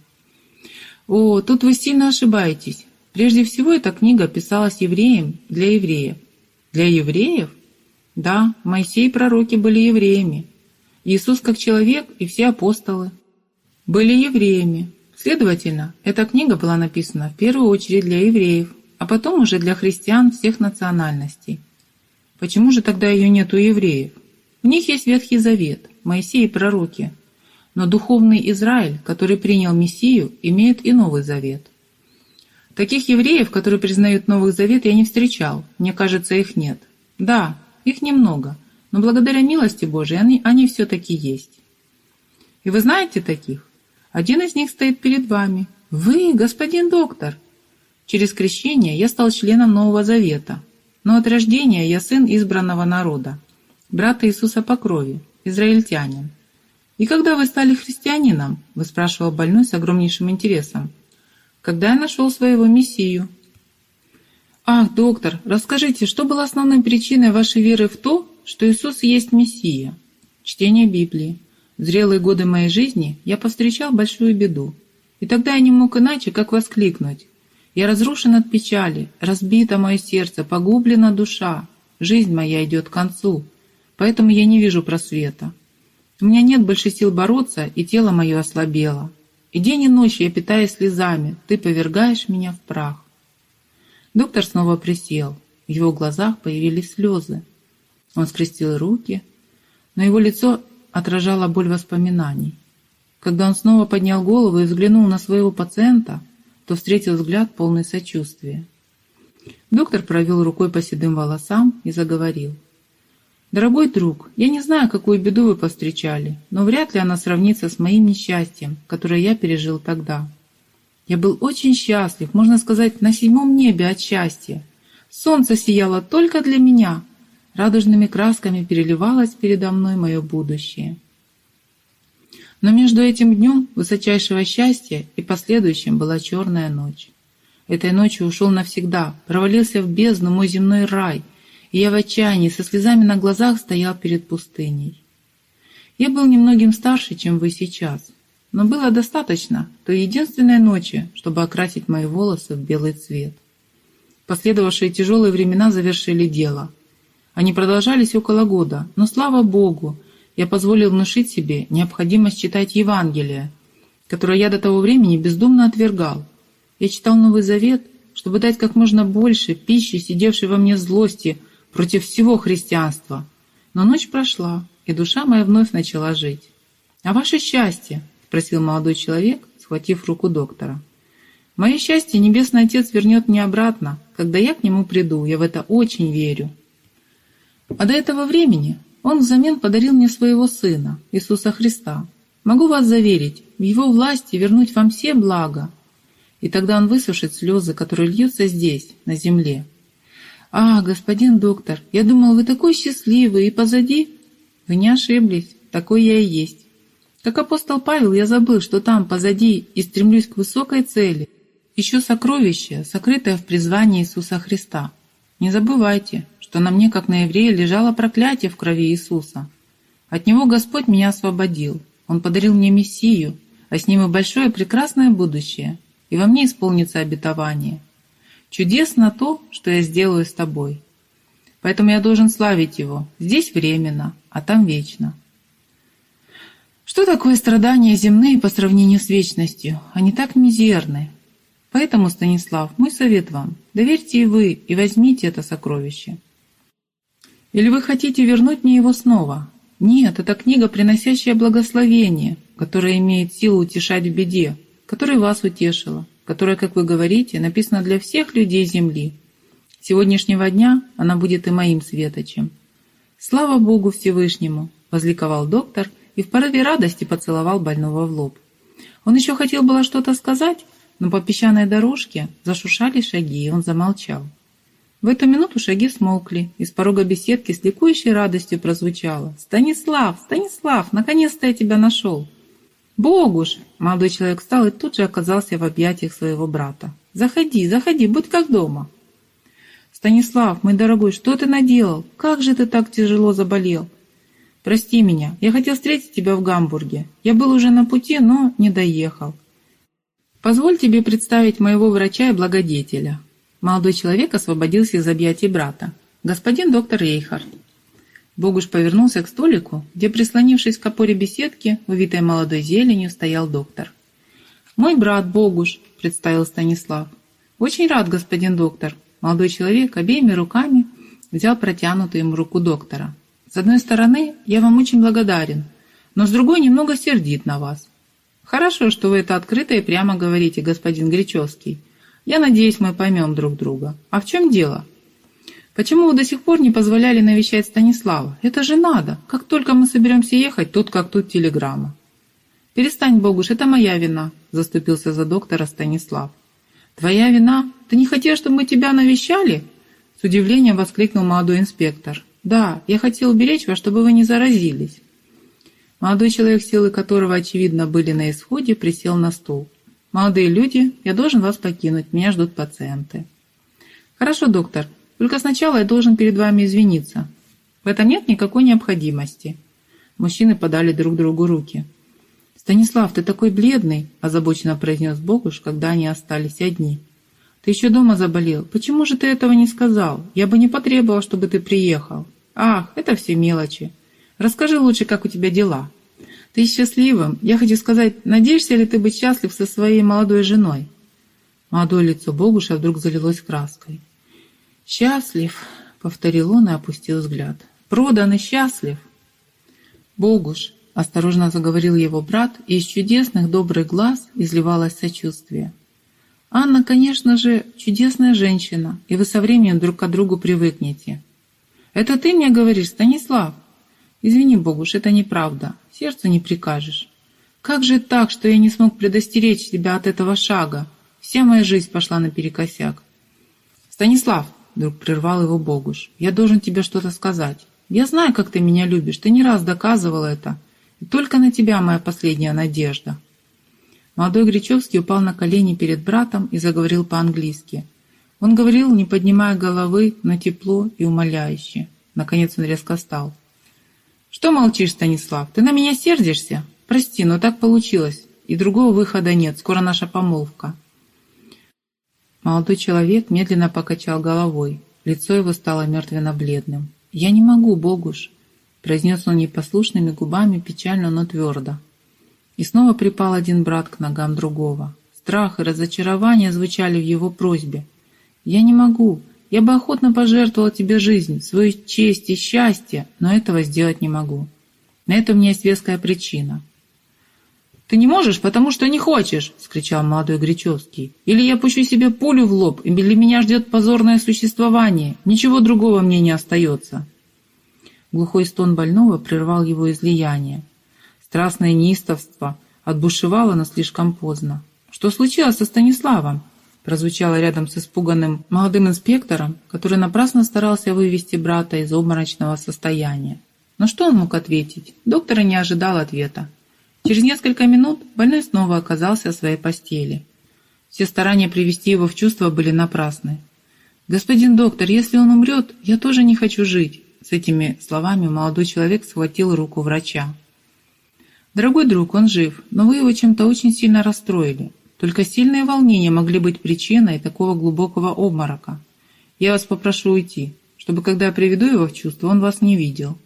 О, тут вы сильно ошибаетесь. Прежде всего, эта книга писалась евреем для евреев. Для евреев? Да, Моисей и пророки были евреями. Иисус как человек и все апостолы были евреями. Следовательно, эта книга была написана в первую очередь для евреев, а потом уже для христиан всех национальностей. Почему же тогда ее нет у евреев? У них есть Ветхий Завет, Моисей и пророки, но духовный Израиль, который принял Мессию, имеет и Новый Завет. Таких евреев, которые признают Новый Завет, я не встречал. Мне кажется, их нет. Да, их немного, но благодаря милости Божией они, они все-таки есть. И вы знаете таких? Один из них стоит перед вами. Вы, господин доктор. Через крещение я стал членом Нового Завета, но от рождения я сын избранного народа, брата Иисуса по крови, израильтянин. «И когда вы стали христианином?» – вы спрашивал больной с огромнейшим интересом. «Когда я нашел своего Мессию». «Ах, доктор, расскажите, что было основной причиной вашей веры в то, что Иисус есть Мессия?» Чтение Библии. Зрелые годы моей жизни я повстречал большую беду. И тогда я не мог иначе, как воскликнуть. Я разрушен от печали, разбито мое сердце, погублена душа. Жизнь моя идет к концу, поэтому я не вижу просвета. У меня нет больше сил бороться, и тело мое ослабело. И день и ночь я питаюсь слезами, ты повергаешь меня в прах. Доктор снова присел, в его глазах появились слезы. Он скрестил руки, но его лицо отражало боль воспоминаний. Когда он снова поднял голову и взглянул на своего пациента, то встретил взгляд полный сочувствия. Доктор провел рукой по седым волосам и заговорил. «Дорогой друг, я не знаю, какую беду вы повстречали, но вряд ли она сравнится с моим несчастьем, которое я пережил тогда. Я был очень счастлив, можно сказать, на седьмом небе от счастья. Солнце сияло только для меня. Радужными красками переливалось передо мной мое будущее. Но между этим днем высочайшего счастья и последующим была черная ночь. Этой ночью ушел навсегда, провалился в бездну мой земной рай – и я в отчаянии со слезами на глазах стоял перед пустыней. Я был немногим старше, чем вы сейчас, но было достаточно той единственной ночи, чтобы окрасить мои волосы в белый цвет. Последовавшие тяжелые времена завершили дело. Они продолжались около года, но, слава Богу, я позволил внушить себе необходимость читать Евангелие, которое я до того времени бездумно отвергал. Я читал Новый Завет, чтобы дать как можно больше пищи, сидевшей во мне злости, против всего христианства. Но ночь прошла, и душа моя вновь начала жить. «А ваше счастье?» – спросил молодой человек, схватив руку доктора. «Мое счастье Небесный Отец вернет мне обратно, когда я к Нему приду, я в это очень верю». А до этого времени Он взамен подарил мне своего Сына, Иисуса Христа. Могу вас заверить, в Его власти вернуть вам все блага. И тогда Он высушит слезы, которые льются здесь, на земле, «А, господин доктор, я думал, вы такой счастливый, и позади...» «Вы не ошиблись, такой я и есть. Как апостол Павел, я забыл, что там, позади, и стремлюсь к высокой цели. Ищу сокровище, сокрытое в призвании Иисуса Христа. Не забывайте, что на мне, как на еврея, лежало проклятие в крови Иисуса. От него Господь меня освободил. Он подарил мне Мессию, а с ним и большое прекрасное будущее, и во мне исполнится обетование. Чудесно то, что я сделаю с тобой. Поэтому я должен славить его. Здесь временно, а там вечно. Что такое страдания земные по сравнению с вечностью? Они так мизерны. Поэтому, Станислав, мой совет вам, доверьте и вы, и возьмите это сокровище. Или вы хотите вернуть мне его снова? Нет, это книга, приносящая благословение, которая имеет силу утешать в беде, которая вас утешила, которая, как вы говорите, написана для всех людей Земли. С сегодняшнего дня она будет и моим светочем. Слава Богу Всевышнему! возликовал доктор и в порыве радости поцеловал больного в лоб. Он еще хотел было что-то сказать, но по песчаной дорожке зашушали шаги, и он замолчал. В эту минуту шаги смолкли, и с порога беседки с ликующей радостью прозвучало «Станислав! Станислав! Наконец-то я тебя нашел!» «Богуш!» Молодой человек встал и тут же оказался в объятиях своего брата. «Заходи, заходи, будь как дома!» «Станислав, мой дорогой, что ты наделал? Как же ты так тяжело заболел?» «Прости меня, я хотел встретить тебя в Гамбурге. Я был уже на пути, но не доехал. Позволь тебе представить моего врача и благодетеля». Молодой человек освободился из объятий брата. «Господин доктор Рейхард». Богуш повернулся к столику, где, прислонившись к опоре беседки, увитой молодой зеленью, стоял доктор. «Мой брат Богуш», — представил Станислав. «Очень рад, господин доктор». Молодой человек обеими руками взял протянутую ему руку доктора. «С одной стороны, я вам очень благодарен, но с другой немного сердит на вас. Хорошо, что вы это открыто и прямо говорите, господин Гречевский. Я надеюсь, мы поймем друг друга. А в чем дело?» Почему вы до сих пор не позволяли навещать Станислава? Это же надо. Как только мы соберемся ехать, тут как тут телеграмма. «Перестань, Богуш, это моя вина», – заступился за доктора Станислав. «Твоя вина? Ты не хотел, чтобы мы тебя навещали?» С удивлением воскликнул молодой инспектор. «Да, я хотел уберечь вас, чтобы вы не заразились». Молодой человек, силы которого, очевидно, были на исходе, присел на стул. «Молодые люди, я должен вас покинуть, меня ждут пациенты». «Хорошо, доктор, только сначала я должен перед вами извиниться. В этом нет никакой необходимости». Мужчины подали друг другу руки. «Станислав, ты такой бледный!» – озабоченно произнес Богуш, когда они остались одни. «Ты еще дома заболел. Почему же ты этого не сказал? Я бы не потребовал, чтобы ты приехал. Ах, это все мелочи. Расскажи лучше, как у тебя дела. Ты счастливым. Я хочу сказать, надеешься ли ты быть счастлив со своей молодой женой?» Молодое лицо Богуша вдруг залилось краской. «Счастлив», — повторил он и опустил взгляд. «Продан и счастлив». «Богуш, Осторожно заговорил его брат, и из чудесных добрых глаз изливалось сочувствие. «Анна, конечно же, чудесная женщина, и вы со временем друг к другу привыкнете». «Это ты мне говоришь, Станислав?» «Извини, Богуш, это неправда. Сердцу не прикажешь». «Как же так, что я не смог предостеречь тебя от этого шага? Вся моя жизнь пошла наперекосяк». «Станислав!» — вдруг прервал его Богуш. «Я должен тебе что-то сказать. Я знаю, как ты меня любишь. Ты не раз доказывал это. И только на тебя моя последняя надежда». Молодой Гречевский упал на колени перед братом и заговорил по-английски. Он говорил, не поднимая головы, но тепло и умоляюще. Наконец он резко встал. «Что молчишь, Станислав? Ты на меня сердишься? Прости, но так получилось. И другого выхода нет. Скоро наша помолвка». Молодой человек медленно покачал головой. Лицо его стало мертвенно-бледным. «Я не могу, Богуш произнес он непослушными губами печально, но твердо. И снова припал один брат к ногам другого. Страх и разочарование звучали в его просьбе. «Я не могу. Я бы охотно пожертвовала тебе жизнь, свою честь и счастье, но этого сделать не могу. На это у меня есть веская причина». «Ты не можешь, потому что не хочешь!» — скричал молодой Гречевский. «Или я пущу себе пулю в лоб, и для меня ждет позорное существование. Ничего другого мне не остается». Глухой стон больного прервал его излияние. Страстное неистовство отбушевало, но слишком поздно. «Что случилось со Станиславом?» Прозвучало рядом с испуганным молодым инспектором, который напрасно старался вывести брата из обморочного состояния. Но что он мог ответить? Доктор не ожидал ответа. Через несколько минут больной снова оказался в своей постели. Все старания привести его в чувство были напрасны. «Господин доктор, если он умрет, я тоже не хочу жить. С этими словами молодой человек схватил руку врача. «Дорогой друг, он жив, но вы его чем-то очень сильно расстроили. Только сильные волнения могли быть причиной такого глубокого обморока. Я вас попрошу уйти, чтобы, когда я приведу его в чувство, он вас не видел».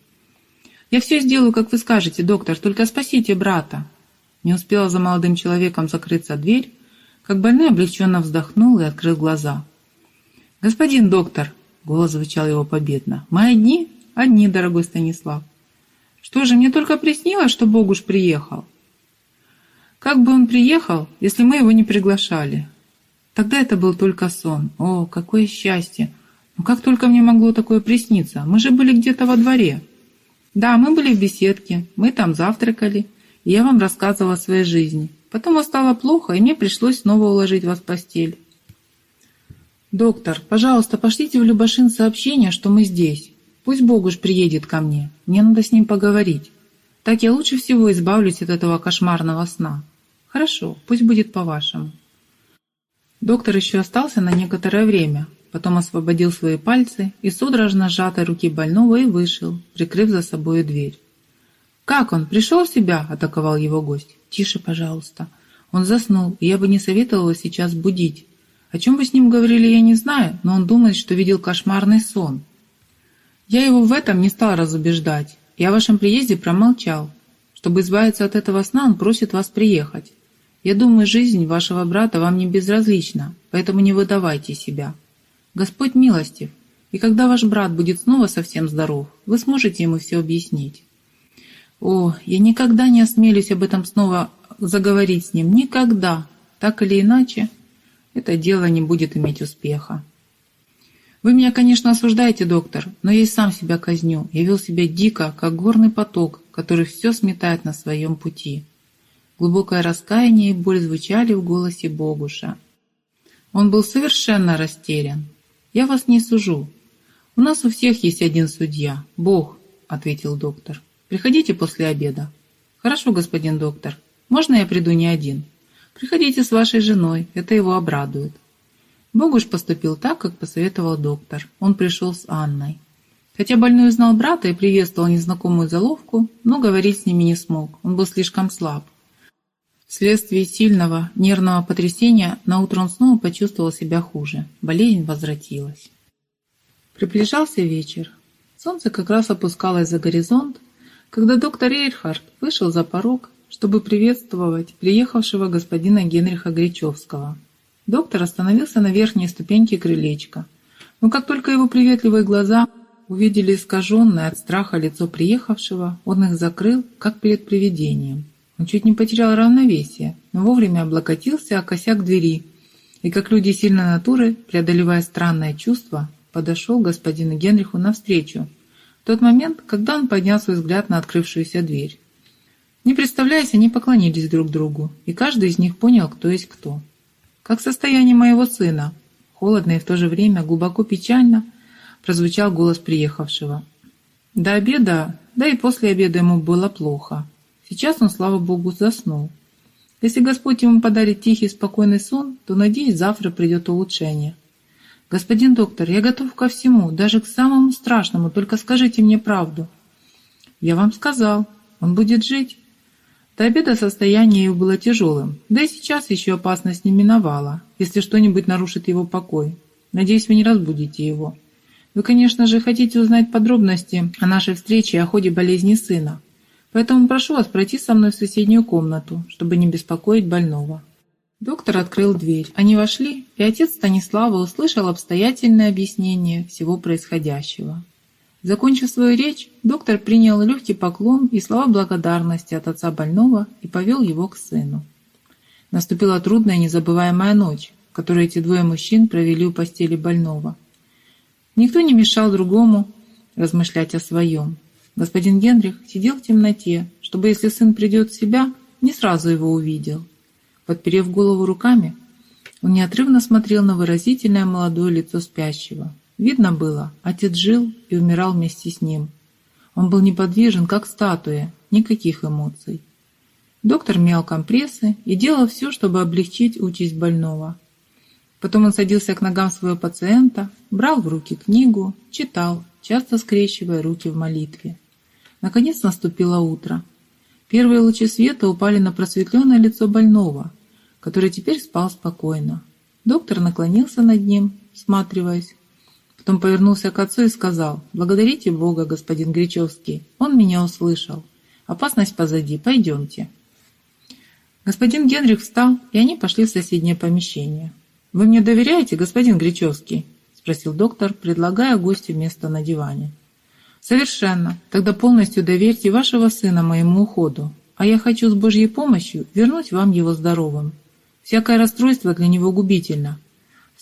«Я все сделаю, как вы скажете, доктор, только спасите брата». Не успела за молодым человеком закрыться дверь, как больной облегченно вздохнул и открыл глаза. «Господин доктор!» Голос звучал его победно. «Мы одни? Одни, дорогой Станислав. Что же, мне только приснилось, что Богуш приехал. Как бы он приехал, если мы его не приглашали? Тогда это был только сон. О, какое счастье! Ну как только мне могло такое присниться? Мы же были где-то во дворе. Да, мы были в беседке, мы там завтракали, и я вам рассказывала о своей жизни. Потом стало плохо, и мне пришлось снова уложить вас в постель. «Доктор, пожалуйста, пошлите в Любашин сообщение, что мы здесь. Пусть Богуш приедет ко мне. Мне надо с ним поговорить. Так я лучше всего избавлюсь от этого кошмарного сна. Хорошо, пусть будет по-вашему». Доктор еще остался на некоторое время, потом освободил свои пальцы и судорожно сжатой руки больного и вышел, прикрыв за собой дверь. «Как он? Пришел в себя?» – атаковал его гость. «Тише, пожалуйста. Он заснул, и я бы не советовала сейчас будить. О чем вы с ним говорили, я не знаю, но он думает, что видел кошмарный сон. Я его в этом не стал разубеждать. Я о вашем приезде промолчал. Чтобы избавиться от этого сна, он просит вас приехать. Я думаю, жизнь вашего брата вам не безразлична, поэтому не выдавайте себя. Господь милостив, и когда ваш брат будет снова совсем здоров, вы сможете ему все объяснить. О, я никогда не осмелюсь об этом снова заговорить с ним, никогда. Так или иначе, это дело не будет иметь успеха. Вы меня, конечно, осуждаете, доктор, но я и сам себя казню. Я вел себя дико, как горный поток, который все сметает на своем пути. Глубокое раскаяние и боль звучали в голосе Богуша. Он был совершенно растерян. «Я вас не сужу. У нас у всех есть один судья. Бог», — ответил доктор. «Приходите после обеда». «Хорошо, господин доктор. Можно я приду не один?» «Приходите с вашей женой. Это его обрадует». Богуш поступил так, как посоветовал доктор. Он пришел с Анной. Хотя больной знал брата и приветствовал незнакомую заловку, но говорить с ними не смог. Он был слишком слаб. Вследствие сильного нервного потрясения наутро он снова почувствовал себя хуже. Болезнь возвратилась. Приближался вечер. Солнце как раз опускалось за горизонт, когда доктор Эйрхард вышел за порог, чтобы приветствовать приехавшего господина Генриха Гречевского. Доктор остановился на верхней ступеньке крылечка, но как только его приветливые глаза увидели искаженное от страха лицо приехавшего, он их закрыл, как перед привидением. Он чуть не потерял равновесие, но вовремя облокотился о косяк двери и, как люди сильной натуры, преодолевая странное чувство, подошел господину Генриху навстречу в тот момент, когда он поднял свой взгляд на открывшуюся дверь. Не представляясь, они поклонились друг другу, и каждый из них понял, кто есть кто. «Как состояние моего сына?» Холодно и в то же время глубоко печально прозвучал голос приехавшего. До обеда, да и после обеда ему было плохо. Сейчас он, слава Богу, заснул. Если Господь ему подарит тихий, спокойный сон, то, надеюсь, завтра придет улучшение. Господин доктор, я готов ко всему, даже к самому страшному, только скажите мне правду. Я вам сказал, он будет жить. До обеда состояние его было тяжелым, да и сейчас еще опасность не миновала, если что-нибудь нарушит его покой. Надеюсь, вы не разбудите его. Вы, конечно же, хотите узнать подробности о нашей встрече и о ходе болезни сына. Поэтому прошу вас пройти со мной в соседнюю комнату, чтобы не беспокоить больного». Доктор открыл дверь. Они вошли, и отец Станислава услышал обстоятельное объяснение всего происходящего. Закончив свою речь, доктор принял легкий поклон и слова благодарности от отца больного и повел его к сыну. Наступила трудная незабываемая ночь, которую эти двое мужчин провели у постели больного. Никто не мешал другому размышлять о своем. Господин Генрих сидел в темноте, чтобы, если сын придет в себя, не сразу его увидел. Подперев голову руками, он неотрывно смотрел на выразительное молодое лицо спящего. Видно было, отец жил и умирал вместе с ним. Он был неподвижен, как статуя, никаких эмоций. Доктор мял компрессы и делал все, чтобы облегчить участь больного. Потом он садился к ногам своего пациента, брал в руки книгу, читал, часто скрещивая руки в молитве. Наконец наступило утро. Первые лучи света упали на просветленное лицо больного, который теперь спал спокойно. Доктор наклонился над ним, всматриваясь. Потом повернулся к отцу и сказал, «Благодарите Бога, господин Гречевский, он меня услышал. Опасность позади, пойдемте». Господин Генрих встал, и они пошли в соседнее помещение. «Вы мне доверяете, господин Гречевский?» – спросил доктор, предлагая гостю место на диване. «Совершенно. Тогда полностью доверьте вашего сына моему уходу. А я хочу с Божьей помощью вернуть вам его здоровым. Всякое расстройство для него губительно.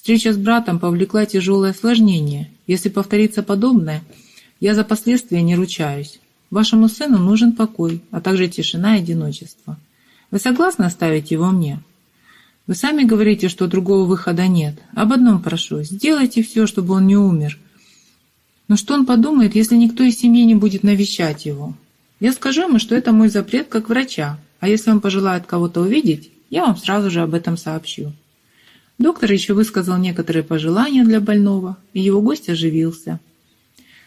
Встреча с братом повлекла тяжелое осложнение. Если повторится подобное, я за последствия не ручаюсь. Вашему сыну нужен покой, а также тишина и одиночество. Вы согласны оставить его мне? Вы сами говорите, что другого выхода нет. Об одном прошу, сделайте все, чтобы он не умер, но что он подумает, если никто из семьи не будет навещать его? Я скажу ему, что это мой запрет как врача, а если он пожелает кого-то увидеть, я вам сразу же об этом сообщу. Доктор еще высказал некоторые пожелания для больного, и его гость оживился.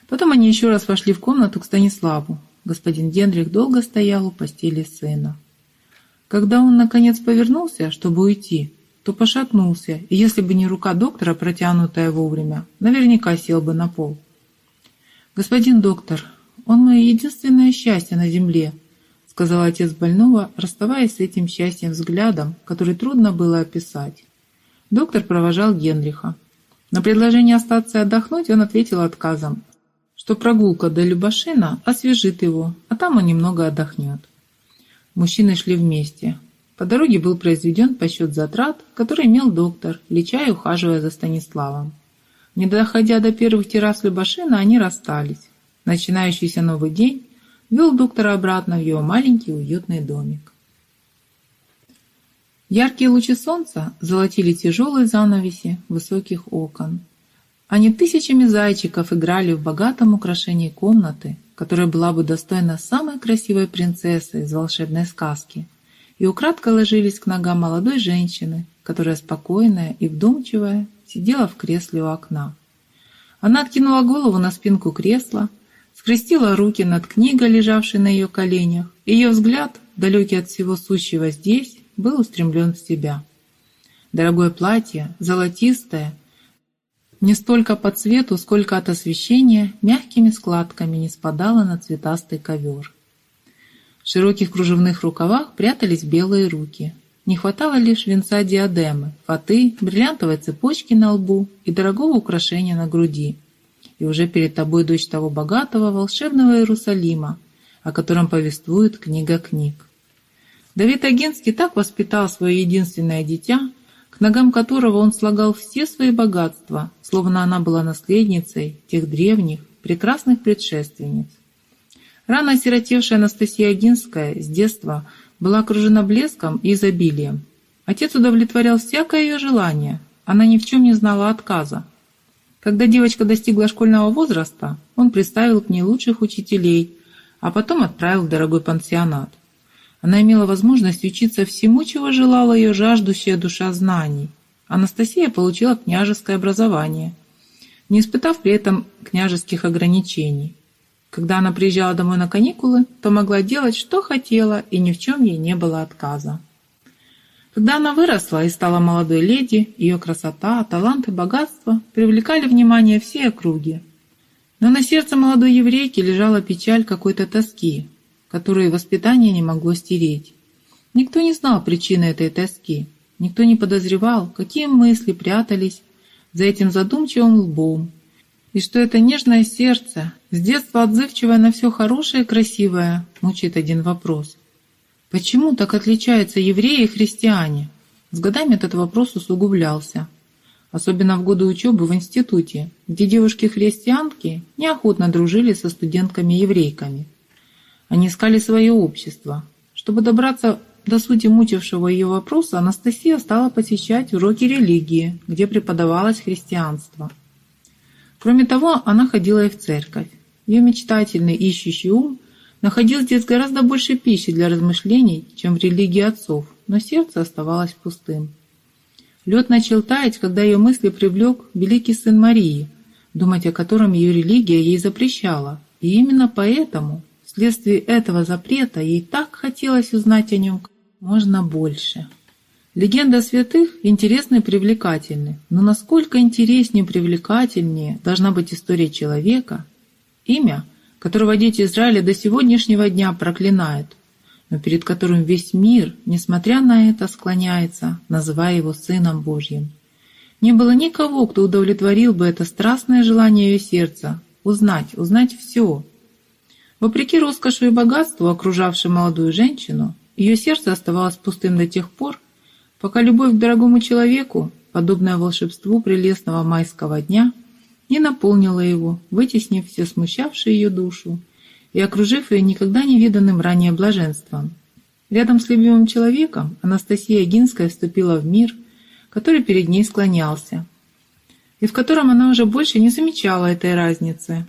Потом они еще раз вошли в комнату к Станиславу. Господин Генрих долго стоял у постели сына. Когда он, наконец, повернулся, чтобы уйти, то пошатнулся, и если бы не рука доктора, протянутая вовремя, наверняка сел бы на пол. «Господин доктор, он мое единственное счастье на земле», сказал отец больного, расставаясь с этим счастьем взглядом, который трудно было описать. Доктор провожал Генриха. На предложение остаться и отдохнуть он ответил отказом, что прогулка до Любашина освежит его, а там он немного отдохнет. Мужчины шли вместе. По дороге был произведен подсчет затрат, который имел доктор, леча и ухаживая за Станиславом. Не доходя до первых террас Любашина, они расстались. Начинающийся новый день вел доктора обратно в его маленький уютный домик. Яркие лучи солнца золотили тяжелые занавеси высоких окон. Они тысячами зайчиков играли в богатом украшении комнаты, которая была бы достойна самой красивой принцессы из волшебной сказки, и украдко ложились к ногам молодой женщины, которая спокойная и вдумчивая сидела в кресле у окна. Она откинула голову на спинку кресла, скрестила руки над книгой, лежавшей на ее коленях. Ее взгляд, далекий от всего сущего здесь, был устремлен в себя. Дорогое платье, золотистое, не столько по цвету, сколько от освещения, мягкими складками не спадало на цветастый ковер. В широких кружевных рукавах прятались белые руки. Не хватало лишь венца диадемы, фаты, бриллиантовой цепочки на лбу и дорогого украшения на груди. И уже перед тобой дочь того богатого волшебного Иерусалима, о котором повествует книга книг. Давид Агинский так воспитал свое единственное дитя, к ногам которого он слагал все свои богатства, словно она была наследницей тех древних, прекрасных предшественниц. Рано осиротевшая Анастасия Агинская с детства была окружена блеском и изобилием. Отец удовлетворял всякое ее желание, она ни в чем не знала отказа. Когда девочка достигла школьного возраста, он представил к ней лучших учителей, а потом отправил в дорогой пансионат. Она имела возможность учиться всему, чего желала ее жаждущая душа знаний. Анастасия получила княжеское образование, не испытав при этом княжеских ограничений. Когда она приезжала домой на каникулы, то могла делать, что хотела, и ни в чем ей не было отказа. Когда она выросла и стала молодой леди, ее красота, талант и богатство привлекали внимание всей округи. Но на сердце молодой еврейки лежала печаль какой-то тоски, которую воспитание не могло стереть. Никто не знал причины этой тоски, никто не подозревал, какие мысли прятались за этим задумчивым лбом, и что это нежное сердце, с детства отзывчивое на все хорошее и красивое, мучает один вопрос. Почему так отличаются евреи и христиане? С годами этот вопрос усугублялся. Особенно в годы учебы в институте, где девушки-христианки неохотно дружили со студентками-еврейками. Они искали свое общество. Чтобы добраться до сути мучившего ее вопроса, Анастасия стала посещать уроки религии, где преподавалось христианство. Кроме того, она ходила и в церковь. Ее мечтательный, ищущий ум находил здесь гораздо больше пищи для размышлений, чем в религии отцов, но сердце оставалось пустым. Лед начал таять, когда ее мысли привлек великий сын Марии, думать о котором ее религия ей запрещала, и именно поэтому Вследствие этого запрета ей так хотелось узнать о нем можно больше. Легенда святых интересны и привлекательны, но насколько интереснее и привлекательнее должна быть история человека, имя, которого дети Израиля до сегодняшнего дня проклинают, но перед которым весь мир, несмотря на это, склоняется, называя его Сыном Божьим. Не было никого, кто удовлетворил бы это страстное желание ее сердца – узнать, узнать все, Вопреки роскоши и богатству, окружавшей молодую женщину, ее сердце оставалось пустым до тех пор, пока любовь к дорогому человеку, подобная волшебству прелестного майского дня, не наполнила его, вытеснив все смущавшие ее душу и окружив ее никогда не виданным ранее блаженством. Рядом с любимым человеком Анастасия Гинская вступила в мир, который перед ней склонялся, и в котором она уже больше не замечала этой разницы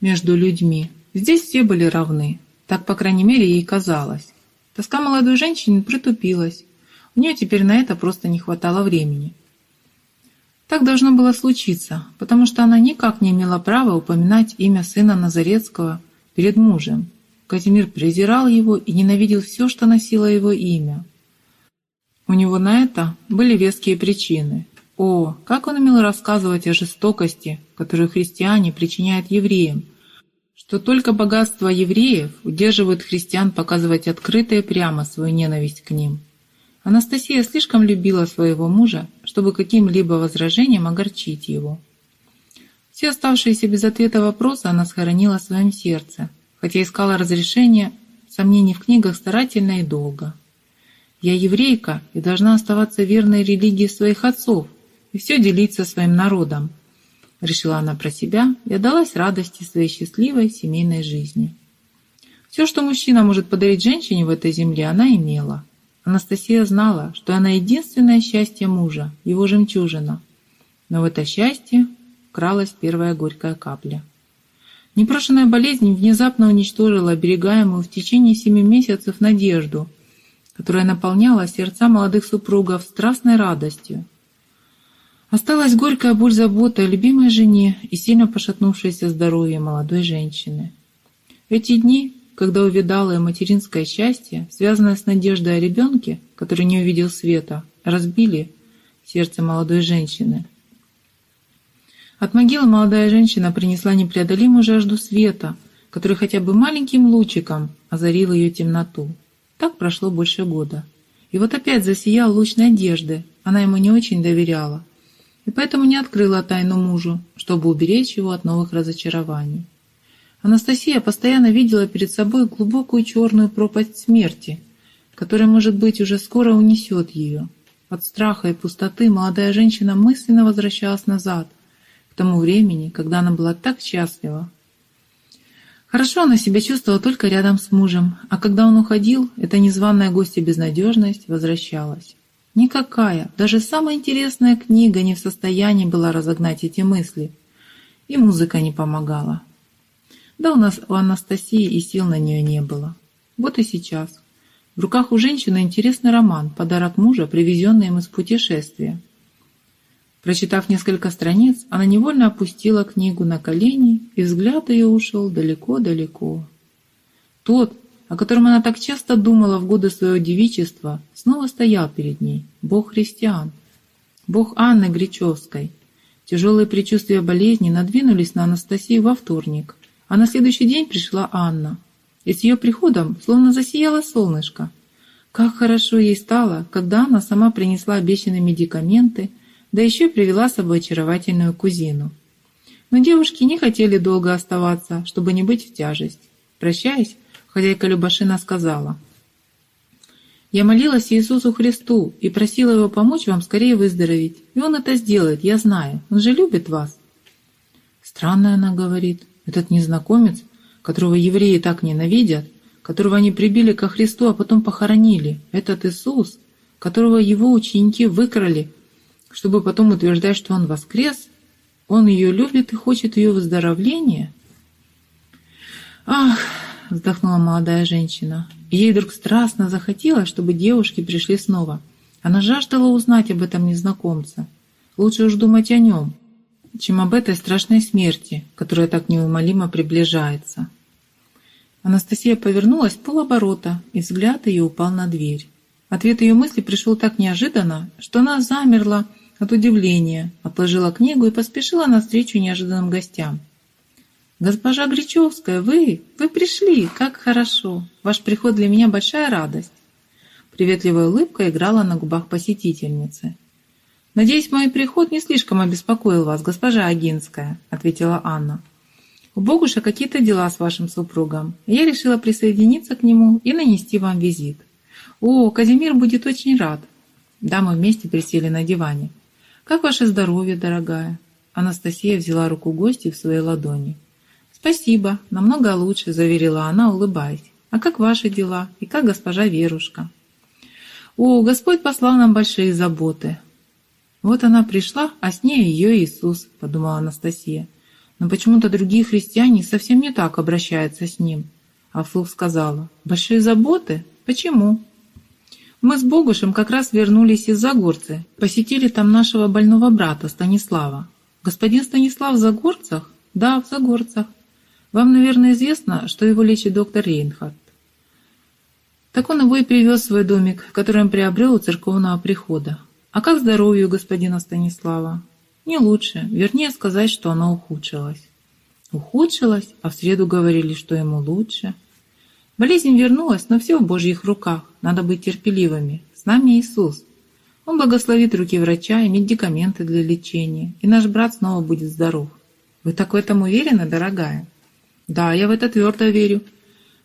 между людьми, Здесь все были равны. Так, по крайней мере, ей казалось. Тоска молодой женщины притупилась. У нее теперь на это просто не хватало времени. Так должно было случиться, потому что она никак не имела права упоминать имя сына Назарецкого перед мужем. Казимир презирал его и ненавидел все, что носило его имя. У него на это были веские причины. О, как он умел рассказывать о жестокости, которую христиане причиняют евреям, что только богатство евреев удерживает христиан показывать открыто и прямо свою ненависть к ним. Анастасия слишком любила своего мужа, чтобы каким-либо возражением огорчить его. Все оставшиеся без ответа вопросы она схоронила в своем сердце, хотя искала разрешения сомнений в книгах старательно и долго. «Я еврейка и должна оставаться верной религии своих отцов и все делить со своим народом. Решила она про себя и отдалась радости своей счастливой семейной жизни. Все, что мужчина может подарить женщине в этой земле, она имела. Анастасия знала, что она единственное счастье мужа, его жемчужина. Но в это счастье кралась первая горькая капля. Непрошенная болезнь внезапно уничтожила оберегаемую в течение семи месяцев надежду, которая наполняла сердца молодых супругов страстной радостью. Осталась горькая боль заботы о любимой жене и сильно пошатнувшееся здоровье молодой женщины. Эти дни когда увидала и материнское счастье, связанное с надеждой о ребенке, который не увидел света, разбили сердце молодой женщины. От могилы молодая женщина принесла непреодолимую жажду света, который хотя бы маленьким лучиком озарил ее темноту. Так прошло больше года. И вот опять засиял луч надежды, она ему не очень доверяла, и поэтому не открыла тайну мужу, чтобы уберечь его от новых разочарований. Анастасия постоянно видела перед собой глубокую черную пропасть смерти, которая, может быть, уже скоро унесет ее. От страха и пустоты молодая женщина мысленно возвращалась назад, к тому времени, когда она была так счастлива. Хорошо она себя чувствовала только рядом с мужем, а когда он уходил, эта незваная гостья безнадежность возвращалась. Никакая, даже самая интересная книга не в состоянии была разогнать эти мысли. И музыка не помогала. Да у нас у Анастасии и сил на нее не было. Вот и сейчас. В руках у женщины интересный роман, подарок мужа, привезенный им из путешествия. Прочитав несколько страниц, она невольно опустила книгу на колени, и взгляд ее ушел далеко-далеко. Тот, о котором она так часто думала в годы своего девичества, снова стоял перед ней, Бог христиан, Бог Анны Гречевской. Тяжелые предчувствия болезни надвинулись на Анастасию во вторник, а на следующий день пришла Анна. И с ее приходом словно засияло солнышко. Как хорошо ей стало, когда она сама принесла обещанные медикаменты, да еще привела с собой очаровательную кузину. Но девушки не хотели долго оставаться, чтобы не быть в тяжесть. Прощаясь, хозяйка Любашина сказала, «Я молилась Иисусу Христу и просила Его помочь вам скорее выздороветь, и Он это сделает, я знаю, Он же любит вас». Странно она говорит, этот незнакомец, которого евреи так ненавидят, которого они прибили ко Христу, а потом похоронили, этот Иисус, которого его ученики выкрали, чтобы потом утверждать, что он воскрес, он ее любит и хочет ее выздоровления? «Ах!» — вздохнула молодая женщина. ей вдруг страстно захотелось, чтобы девушки пришли снова. Она жаждала узнать об этом незнакомце. Лучше уж думать о нем, чем об этой страшной смерти, которая так неумолимо приближается. Анастасия повернулась полоборота, и взгляд ее упал на дверь. Ответ ее мысли пришел так неожиданно, что она замерла от удивления, отложила книгу и поспешила навстречу неожиданным гостям. «Госпожа Гречевская, вы? Вы пришли! Как хорошо! Ваш приход для меня большая радость!» Приветливая улыбка играла на губах посетительницы. «Надеюсь, мой приход не слишком обеспокоил вас, госпожа Агинская», — ответила Анна. «У Богуша какие-то дела с вашим супругом. Я решила присоединиться к нему и нанести вам визит. О, Казимир будет очень рад». Дамы вместе присели на диване. «Как ваше здоровье, дорогая?» Анастасия взяла руку гостя в своей ладони. «Спасибо, намного лучше», — заверила она, улыбаясь. «А как ваши дела? И как госпожа Верушка?» «О, Господь послал нам большие заботы. «Вот она пришла, а с ней ее Иисус», — подумала Анастасия. «Но почему-то другие христиане совсем не так обращаются с ним». А вслух сказала, «Большие заботы? Почему?» «Мы с Богушем как раз вернулись из Загорцы, посетили там нашего больного брата Станислава». «Господин Станислав в Загорцах?» «Да, в Загорцах. Вам, наверное, известно, что его лечит доктор Рейнхард». Так он его и привез в свой домик, который он приобрел у церковного прихода. А как здоровье господина Станислава? Не лучше, вернее сказать, что оно ухудшилось. Ухудшилось, а в среду говорили, что ему лучше. Болезнь вернулась, но все в Божьих руках. Надо быть терпеливыми. С нами Иисус. Он благословит руки врача и медикаменты для лечения, и наш брат снова будет здоров. Вы так в этом уверены, дорогая? Да, я в это твердо верю.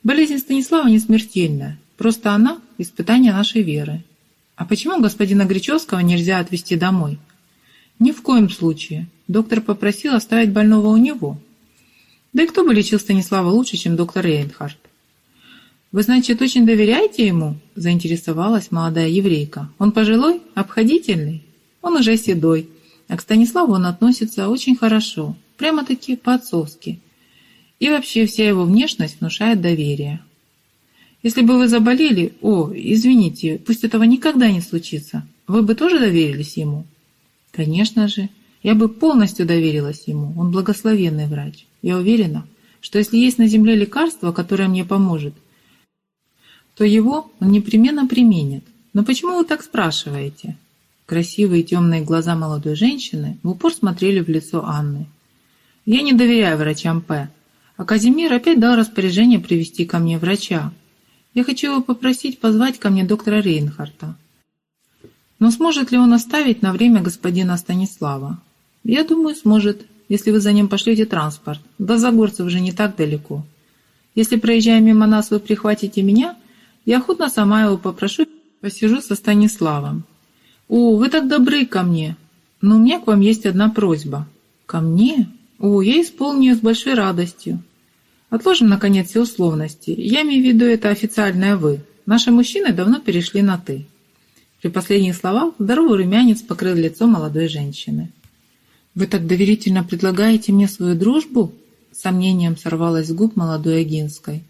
Болезнь Станислава не смертельная, просто она – испытание нашей веры. А почему господина Гречевского нельзя отвезти домой? Ни в коем случае. Доктор попросил оставить больного у него. Да и кто бы лечил Станислава лучше, чем доктор Рейнхард? «Вы, значит, очень доверяете ему?» – заинтересовалась молодая еврейка. «Он пожилой? Обходительный? Он уже седой. А к Станиславу он относится очень хорошо, прямо-таки по-отцовски. И вообще вся его внешность внушает доверие. Если бы вы заболели, о, извините, пусть этого никогда не случится, вы бы тоже доверились ему? Конечно же, я бы полностью доверилась ему, он благословенный врач. Я уверена, что если есть на земле лекарство, которое мне поможет, то его он непременно применит. Но почему вы так спрашиваете? Красивые темные глаза молодой женщины в упор смотрели в лицо Анны. «Я не доверяю врачам П. А Казимир опять дал распоряжение привести ко мне врача. Я хочу его попросить позвать ко мне доктора Рейнхарта. Но сможет ли он оставить на время господина Станислава? Я думаю, сможет, если вы за ним пошлете транспорт. До Загорцев уже не так далеко. Если, проезжая мимо нас, вы прихватите меня, я охотно сама его попрошу, посижу со Станиславом. «О, вы так добры ко мне! Но у меня к вам есть одна просьба». «Ко мне? О, я исполню ее с большой радостью. Отложим, наконец, все условности. Я имею в виду это официальное «вы». Наши мужчины давно перешли на «ты». При последних словах здоровый румянец покрыл лицо молодой женщины. «Вы так доверительно предлагаете мне свою дружбу?» Сомнением сорвалась с губ молодой Агинской.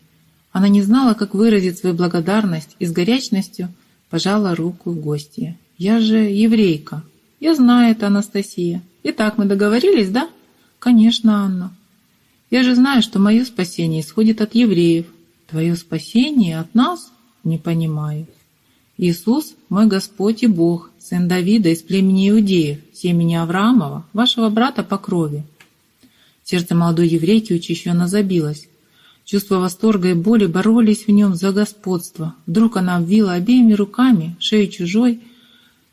Она не знала, как выразить свою благодарность и с горячностью пожала руку гостья. Я же еврейка. Я знаю это, Анастасия. Итак, мы договорились, да? Конечно, Анна. Я же знаю, что мое спасение исходит от евреев. Твое спасение от нас? Не понимаю. Иисус – мой Господь и Бог, сын Давида из племени Иудеев, семени Авраамова, вашего брата по крови. Сердце молодой еврейки учащенно забилось. Чувства восторга и боли боролись в нем за господство. Вдруг она обвила обеими руками шею чужой,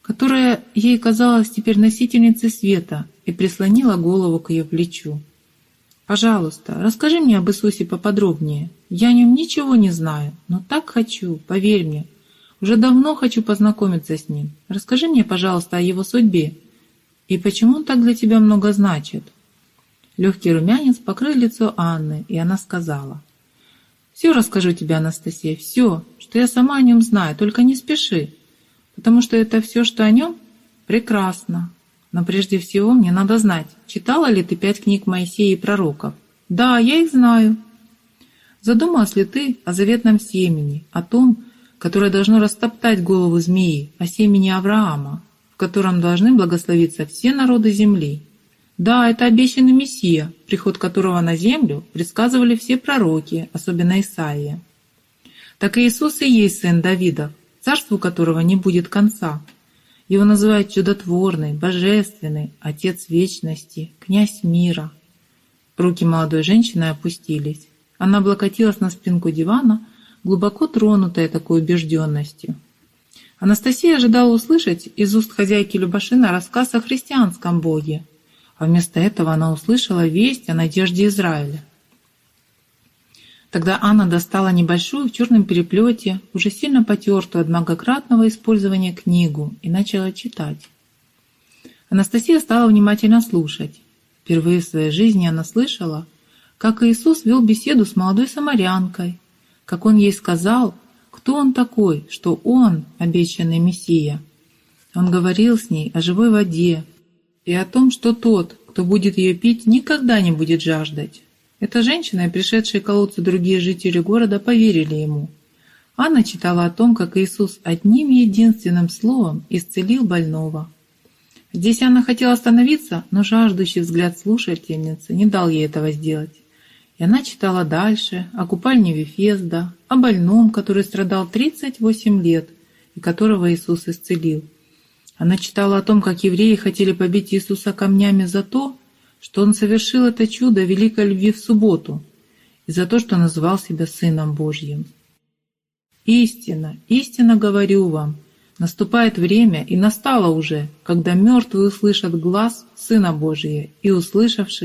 которая ей казалась теперь носительницей света, и прислонила голову к ее плечу. «Пожалуйста, расскажи мне об Иисусе поподробнее. Я о нем ничего не знаю, но так хочу, поверь мне. Уже давно хочу познакомиться с ним. Расскажи мне, пожалуйста, о его судьбе. И почему он так для тебя много значит?» Легкий румянец покрыл лицо Анны, и она сказала. «Все расскажу тебе, Анастасия, все, что я сама о нем знаю, только не спеши потому что это все, что о нем, прекрасно. Но прежде всего мне надо знать, читала ли ты пять книг Моисея и пророков? Да, я их знаю. Задумалась ли ты о заветном семени, о том, которое должно растоптать голову змеи, о семени Авраама, в котором должны благословиться все народы земли? Да, это обещанный Мессия, приход которого на землю предсказывали все пророки, особенно Исаия. Так и Иисус и есть сын Давида, царству которого не будет конца. Его называют чудотворный, божественный, отец вечности, князь мира. Руки молодой женщины опустились. Она облокотилась на спинку дивана, глубоко тронутая такой убежденностью. Анастасия ожидала услышать из уст хозяйки Любашина рассказ о христианском боге, а вместо этого она услышала весть о надежде Израиля. Тогда Анна достала небольшую в черном переплете, уже сильно потертую от многократного использования книгу и начала читать. Анастасия стала внимательно слушать. Впервые в своей жизни она слышала, как Иисус вел беседу с молодой самарянкой, как Он ей сказал, кто Он такой, что Он – обещанный Мессия. Он говорил с ней о живой воде и о том, что тот, кто будет ее пить, никогда не будет жаждать. Эта женщина и пришедшие колодцы другие жители города поверили ему. Анна читала о том, как Иисус одним единственным словом исцелил больного. Здесь Анна хотела остановиться, но жаждущий взгляд слушательницы не дал ей этого сделать. И она читала дальше о купальне Вифезда, о больном, который страдал 38 лет и которого Иисус исцелил. Она читала о том, как евреи хотели побить Иисуса камнями за то, что он совершил это чудо великой любви в субботу и за то, что назвал себя Сыном Божьим. Истинно, истинно говорю вам, наступает время и настало уже, когда мертвые услышат глаз Сына Божия и, услышавши,